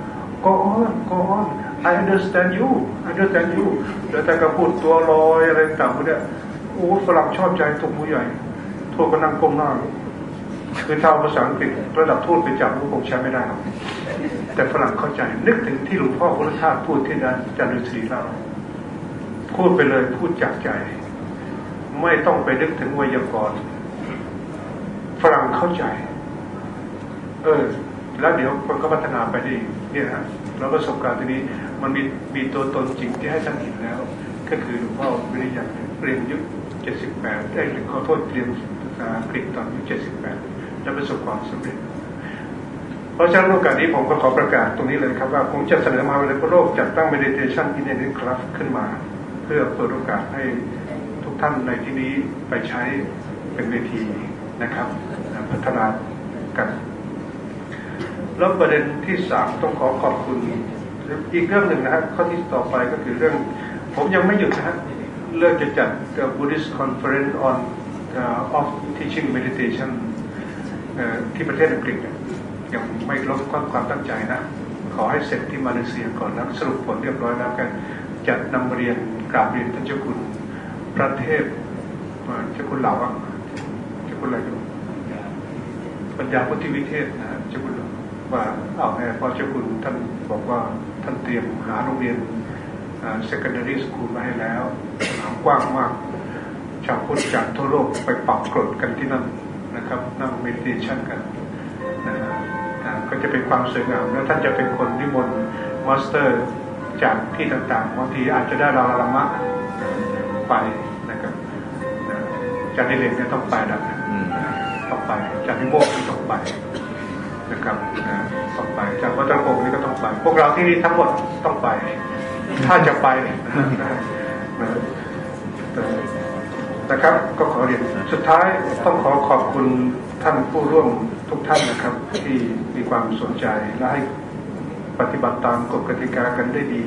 go on go on I understand you I understand you แล้วแต่ก็พูดตัวลอยอะไรต่างๆพวกเนี้ยโอ้ฝรั่งชอบใจตกผู้ใหญ่ทูตก็นั่งก้มหน้าคือถ้าภาษาอังกฤษระดับทูตไปจับก็คงใช้ไม่ได้หรอกแต่ฝรั่งเข้าใจนึกถึงที่หลวงพ่อพุทธทาสพูดที่นั้นจันทร์ศรีเรา พูดไปเลยพูดจากใจ ไม่ต้องไปนึกถึงไวยากรณ์ฝรั่งเข้าใจ เออ แล้วเดี๋ยวคนก็พัฒนาไปได้เนี่ยนะแล้วประสบการณ์ทีนี้มันมีมีตัวตนจริงที่ให้ท่านเห็นแล้ว ก็คือหลวงพ่อวิริยังเรียนยุคเจ็ดสิบแปดได้ขอโทษเรียนภาษาอังกฤษตอนยุคเจ็ดสิบแปดและประสบความสำเร็จ เพราะฉะนั้นโอกาสนี้ผมก็ขอประกาศตรงนี้เลยครับว่า ผมจะเสนอมาวิทยาลัยโลกจัดตั้ง meditation in a new class ขึ้นมา เพื่อเปิดโอกาสให้ทุกท่านในที่นี้ไปใช้เป็นเวทีนะครับพัฒนากันแล้วประเด็นที่สามต้องขอขอบคุณอีกเรื่องหนึ่งนะครับข้อที่ต่อไปก็คือเรื่อง ผมยังไม่หยุดนะฮะเรื่องจะจัด Buddhist Conference on uh, of Teaching Meditation ที่ประเทศอังกฤษยังไม่ลดความความตั้งใจนะ ขอให้เสร็จที่มาเลเซียก่อนแล้วสรุปผลเรียบร้อยแล้วกันจัดนำเรียน กราบเรียนท่านเจ้าคุณพระเทพเจ้าคุณเหล่าเจ้าคุณอะไรกันปัญญาพุทธิวิเทศนะเจ้าคุณว่าเอาแน่พอเจ้าคุณท่านบอกว่าท่านเตรียมหาโรงเรียน secondary school มาให้แล้วกว้างมาก ชาวพุทธจากทั่วโลกไปปรับกรดกันที่นั่นนะครับ นั่งเมดิเทชันกันนะก็จะเป็นความสวยงาม แล้วท่านจะเป็นคนนิมนต์มาสเตอร์ จากที่ต่างๆบางทีอาจจะได้ราลามะไปนะครับจากนิเลนเนี่ยต้องไปนะต้องไปจากนิโมกต้องไปนะครับต้องไปจากวัดตะโกนี่ก็ต้องไป พวกเราที่นี่ทั้งหมดต้องไป ถ้าจะไปนะครับ ก็ขอเรียนสุดท้ายต้องขอขอบคุณท่านผู้ร่วมทุกท่านนะครับ ที่มีความสนใจและให้ ปฏิบัติตามกฎกติกากันได้ดี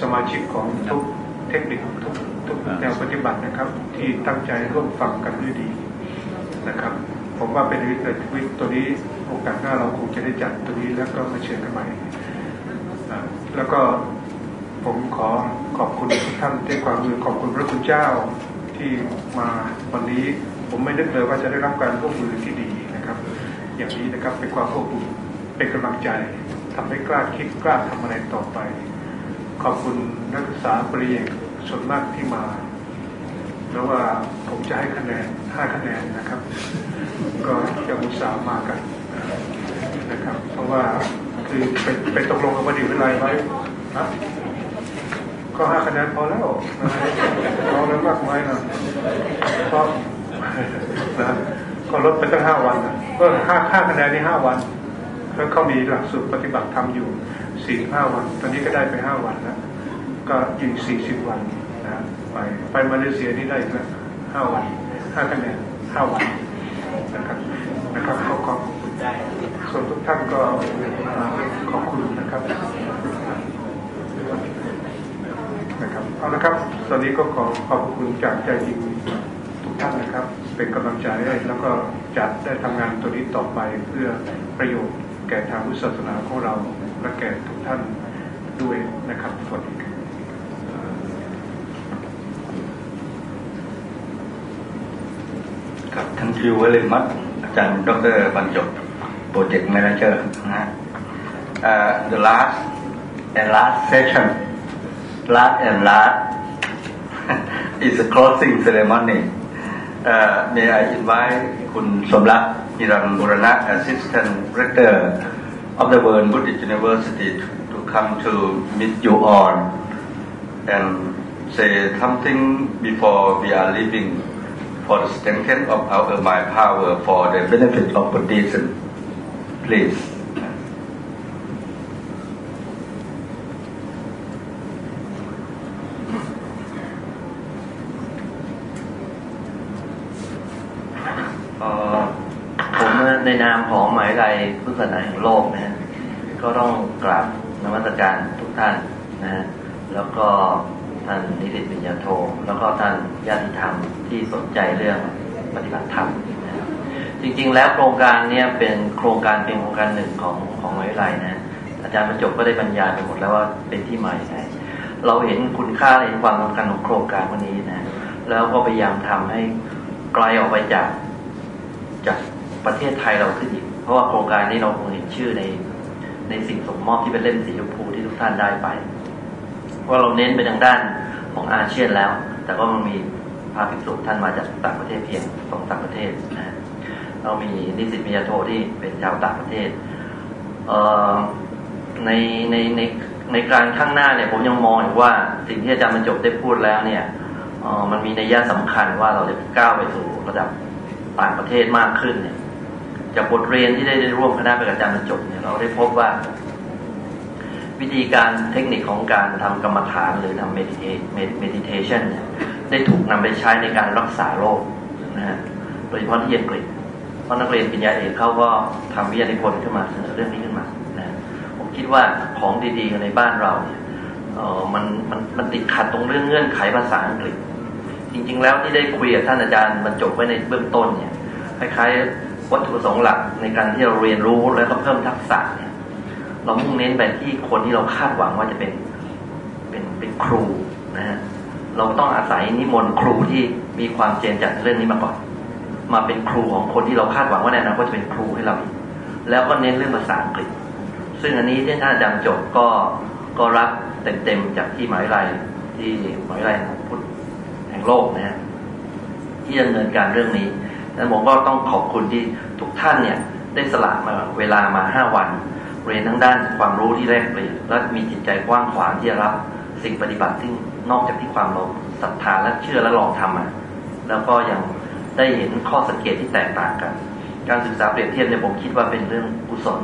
สมาชิกของทุกเทคนิคทุกทุกแนวปฏิบัตินะครับ ที่ตั้งใจร่วมฟังกันด้วยดีนะครับ ผมว่าเป็นวิถีวิตตัวนี้โอกาสหน้าเราคงจะได้จัดตัวนี้แล้วก็มาเชิญกันใหม่แล้วก็ผมขอขอบคุณทุกท่านด้วยความมือขอบคุณพระคุณเจ้าที่มาวันนี้ผมไม่นึกเลยว่าจะได้รับการร่วมมือที่ดีนะครับ อย่างนี้นะครับเป็นความอบอุ่นเป็นกำลังใจ ทำให้กล้าคิดกล้าทำอะไรต่อไป ขอบคุณนักศึกษาปริญญาส่วนมากที่มาแล้วว่าผมจะให้คะแนนห้าคะแนนนะครับ ก็จะอุตส่าห์มากันนะครับ เพราะว่าคือไปไปตกลงกับมดีวิไลไว้นะก็ห้าคะแนนพอแล้วพอแล้วมากไหมนะเพราะนะก็ลดไปตั้งห้าวันนะก็ห้าห้าคะแนนนี่ห้าวัน แล้วเขามีหลักสูตรปฏิบัติธรรมอยู่สี่ห้าวัน ตอนนี้ก็ได้ไปห้าวันแล้ว ก็ยิงสี่สิบวันนะไปไปมาเลเซียนี่ได้แล้วห้าวันห้าคะแนนห้าวันนะครับนะครับขอขอบคุณส่วนทุกท่านก็ขอบคุณนะครับนะครับเอาละครับ ตอนนี้ก็ขอขอบคุณจากใจจริงทุกท่านนะครับ เป็นกำลังใจให้แล้วก็จะได้ทำงานตัวนี้ต่อไปเพื่อประโยชน์ แก่ทางวิทธศาสนาของเราและแก่ทุกท่านด้วยนะครับสวัสดีครับครับท่านคิวเวลมัตอาจารย์ดรบรรจบโปรเจกต์แมเนเจอร์นะ uh, the last and last session last and last is a closing ceremony uh, may I invite Kun Somlak Hiram Burana, Assistant Rector of the World Buddhist University, to, to come to meet you all and say something before we are leaving for the strengthening of our my power for the benefit of Buddhism. Please. นามของหมายไรพุทธศาสนาแห่งโลกนะฮะก็ต้องกราบนมัสการทุกท่านนะฮะแล้วก็ท่านนิสิตปริญญาโท แล้วก็ท่านญาติธรรมที่สนใจเรื่องปฏิบัติธรรมนะฮะจริงๆ แล้วโครงการเนี้ยเป็นโครงการเป็นโครงการหนึ่งของของมหาวิทยาลัยนะอาจารย์บรรจบก็ได้บรรยายไปหมดแล้วว่าเป็นที่มาอย่างไรเราเห็นคุณค่าเห็นความสำคัญของโครงการวันนี้นะแล้วก็พยายามทำให้ไกลออกไปจาก ประเทศไทยเราขึ้นอีก เพราะว่าโครงการนี้เราคงเห็นชื่อในในสิ่งส่งมอบที่เป็นเล่มสีชมพูที่ทุกท่านได้ไป ว่าเราเน้นไปทางด้านของอาเซียนแล้ว แต่ก็มันมีพาภิกษุท่านมาจากต่างประเทศเพียงสองต่างประเทศนะฮะเรามีนิสิตมิยาโทที่เป็นชาวต่างประเทศเในในในในการข้างหน้าเนี่ยผมยังมองอยู่ว่าสิ่งที่อาจารย์บรรจบได้พูดแล้วเนี่ยมันมีในยยะสำคัญว่าเราจะก้าวไปสู่ระดับต่างประเทศมากขึ้นเนี่ย จากบทเรียนที่ได้ร่วมคณะไปกับอาจารย์บรรจบเนี่ยเราได้พบว่า วิธีการเทคนิคของการทำกรรมฐานหรือทำ meditation เนี่ยได้ถูกนำไปใช้ในการรักษาโรคนะฮะโดยเฉพาะที่อังกฤษเพราะนักเรียนปริญญาเอกเขาก็ทำวิทยานิพนธ์ขึ้นมาเสนอเรื่องนี้ขึ้นมานะผมคิดว่าของดีๆในบ้านเราเนี่ยเออมันมันมันติดขัดตรงเรื่องเงื่อนไขภาษาอังกฤษ จริง ๆ แล้วที่ได้คุยกับท่านอาจารย์บรรจบไว้ในเบื้องต้นเนี่ยคล้ายๆ วัตถุประสงค์หลักในการที่เราเรียนรู้แล้วก็เพิ่มทักษะเนี่ยเรามุ่งเน้นไปที่คนที่เราคาดหวังว่าจะเป็นเป็นเป็นครูนะฮะเราต้องอาศัยนิมนต์ครูที่มีความเจนจัดเรื่องนี้มาก่อน มาเป็นครูของคนที่เราคาดหวังว่าในอนาคตจะเป็นครูให้เราแล้วก็เน้นเรื่องภาษาอังกฤษ ซึ่งอันนี้ที่ท่านอาจารย์จบก็ก็รับเต็มๆจากที่หมายาลัยที่หมาวิทยาลัยพุทธแห่งโลกนะฮะที่ดำเนินการเรื่องนี้ นั้นผมก็ต้องขอบคุณที่ทุกท่านเนี่ยได้สละมาเวลามาห้าวัน เรียนทั้งด้านความรู้ที่แลกเปลี่ยนและมีจิตใจกว้างขวางที่จะรับสิ่งปฏิบัติที่งนอกจากที่ความเราศรัทธาและเชื่อและลองทำมาแล้วก็ยังได้เห็นข้อสังเกตที่แตกต่างกัน การศึกษาเปรียบเทียบเนี่ยผมคิดว่าเป็นเรื่องกุศล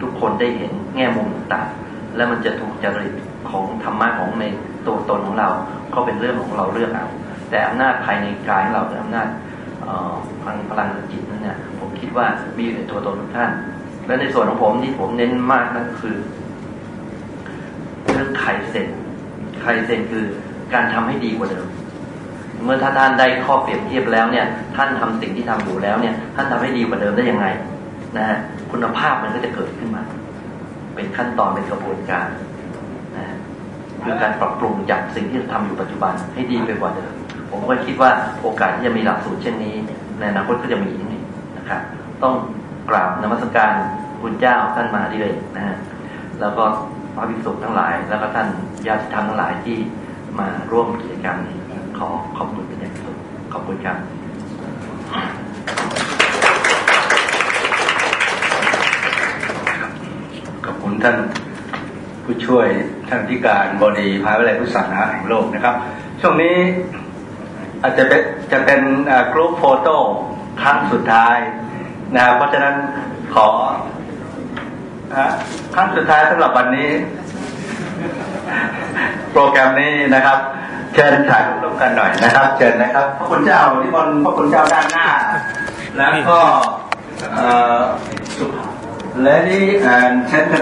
ทุกคนได้เห็นแง่มุมต่างๆและมันจะถูกจริตของธรรมะของในตัวตนของเรา ก็เป็นเรื่องของเราเลือกเอาแต่อำนาจภายในกายของเราหรืออำนาจ พลังพลังจิตนั้นเนี่ยผมคิดว่ามีอยู่ในตัวตนทุกท่าน และในส่วนของผมที่ผมเน้นมากนั่นคือ เรื่องไคเซนไคเซนคือการทำให้ดีกว่าเดิม เมื่อถ้าท่านได้ข้อเปรียบเทียบแล้วเนี่ย ท่านทำสิ่งที่ทำอยู่แล้วเนี่ย ท่านทำให้ดีกว่าเดิมได้ยังไงนะฮะคุณภาพมันก็จะเกิดขึ้นมา เป็นขั้นตอนเป็นกระบวนการนะคือการปรับปรุงจากสิ่งที่ทำอยู่ปัจจุบันให้ดีไปกว่าเดิม ผมก็คิดว่าโอกาสที่จะมีหลักสูตรเช่นนี้ในอนาคตก็จะมีนี่นะครับต้องกราบนมัสการคุณเจ้าท่านมาดีเลยนะฮะแล้วก็พระภิกษุทั้งหลาย แล้วก็ท่านญาติธรรมทั้งหลายที่มาร่วมกิจกรรมนี้ขอขอบคุณเป็นอย่างสูงขอบคุณครับขอบคุณท่านผู้ช่วยท่านธิการบดีมหาวิทยาลัยพุทธศาสนาแห่งโลกนะครับ ช่วงนี้ อาจจะเป็นจะเป็นกรุ๊ปโฟโต้ครั้งสุดท้ายนะเพราะฉะนั้นขอครั้งสุดท้ายสำหรับวันนี้ โปรแกรมนี้นะครับ เชิญถ่ายรูปร่วมกันหน่อยนะครับ เชิญนะครับพระคุณเจ้าที่บนพระคุณเจ้าด้านหน้า แล้วก็ Lady and gentlemen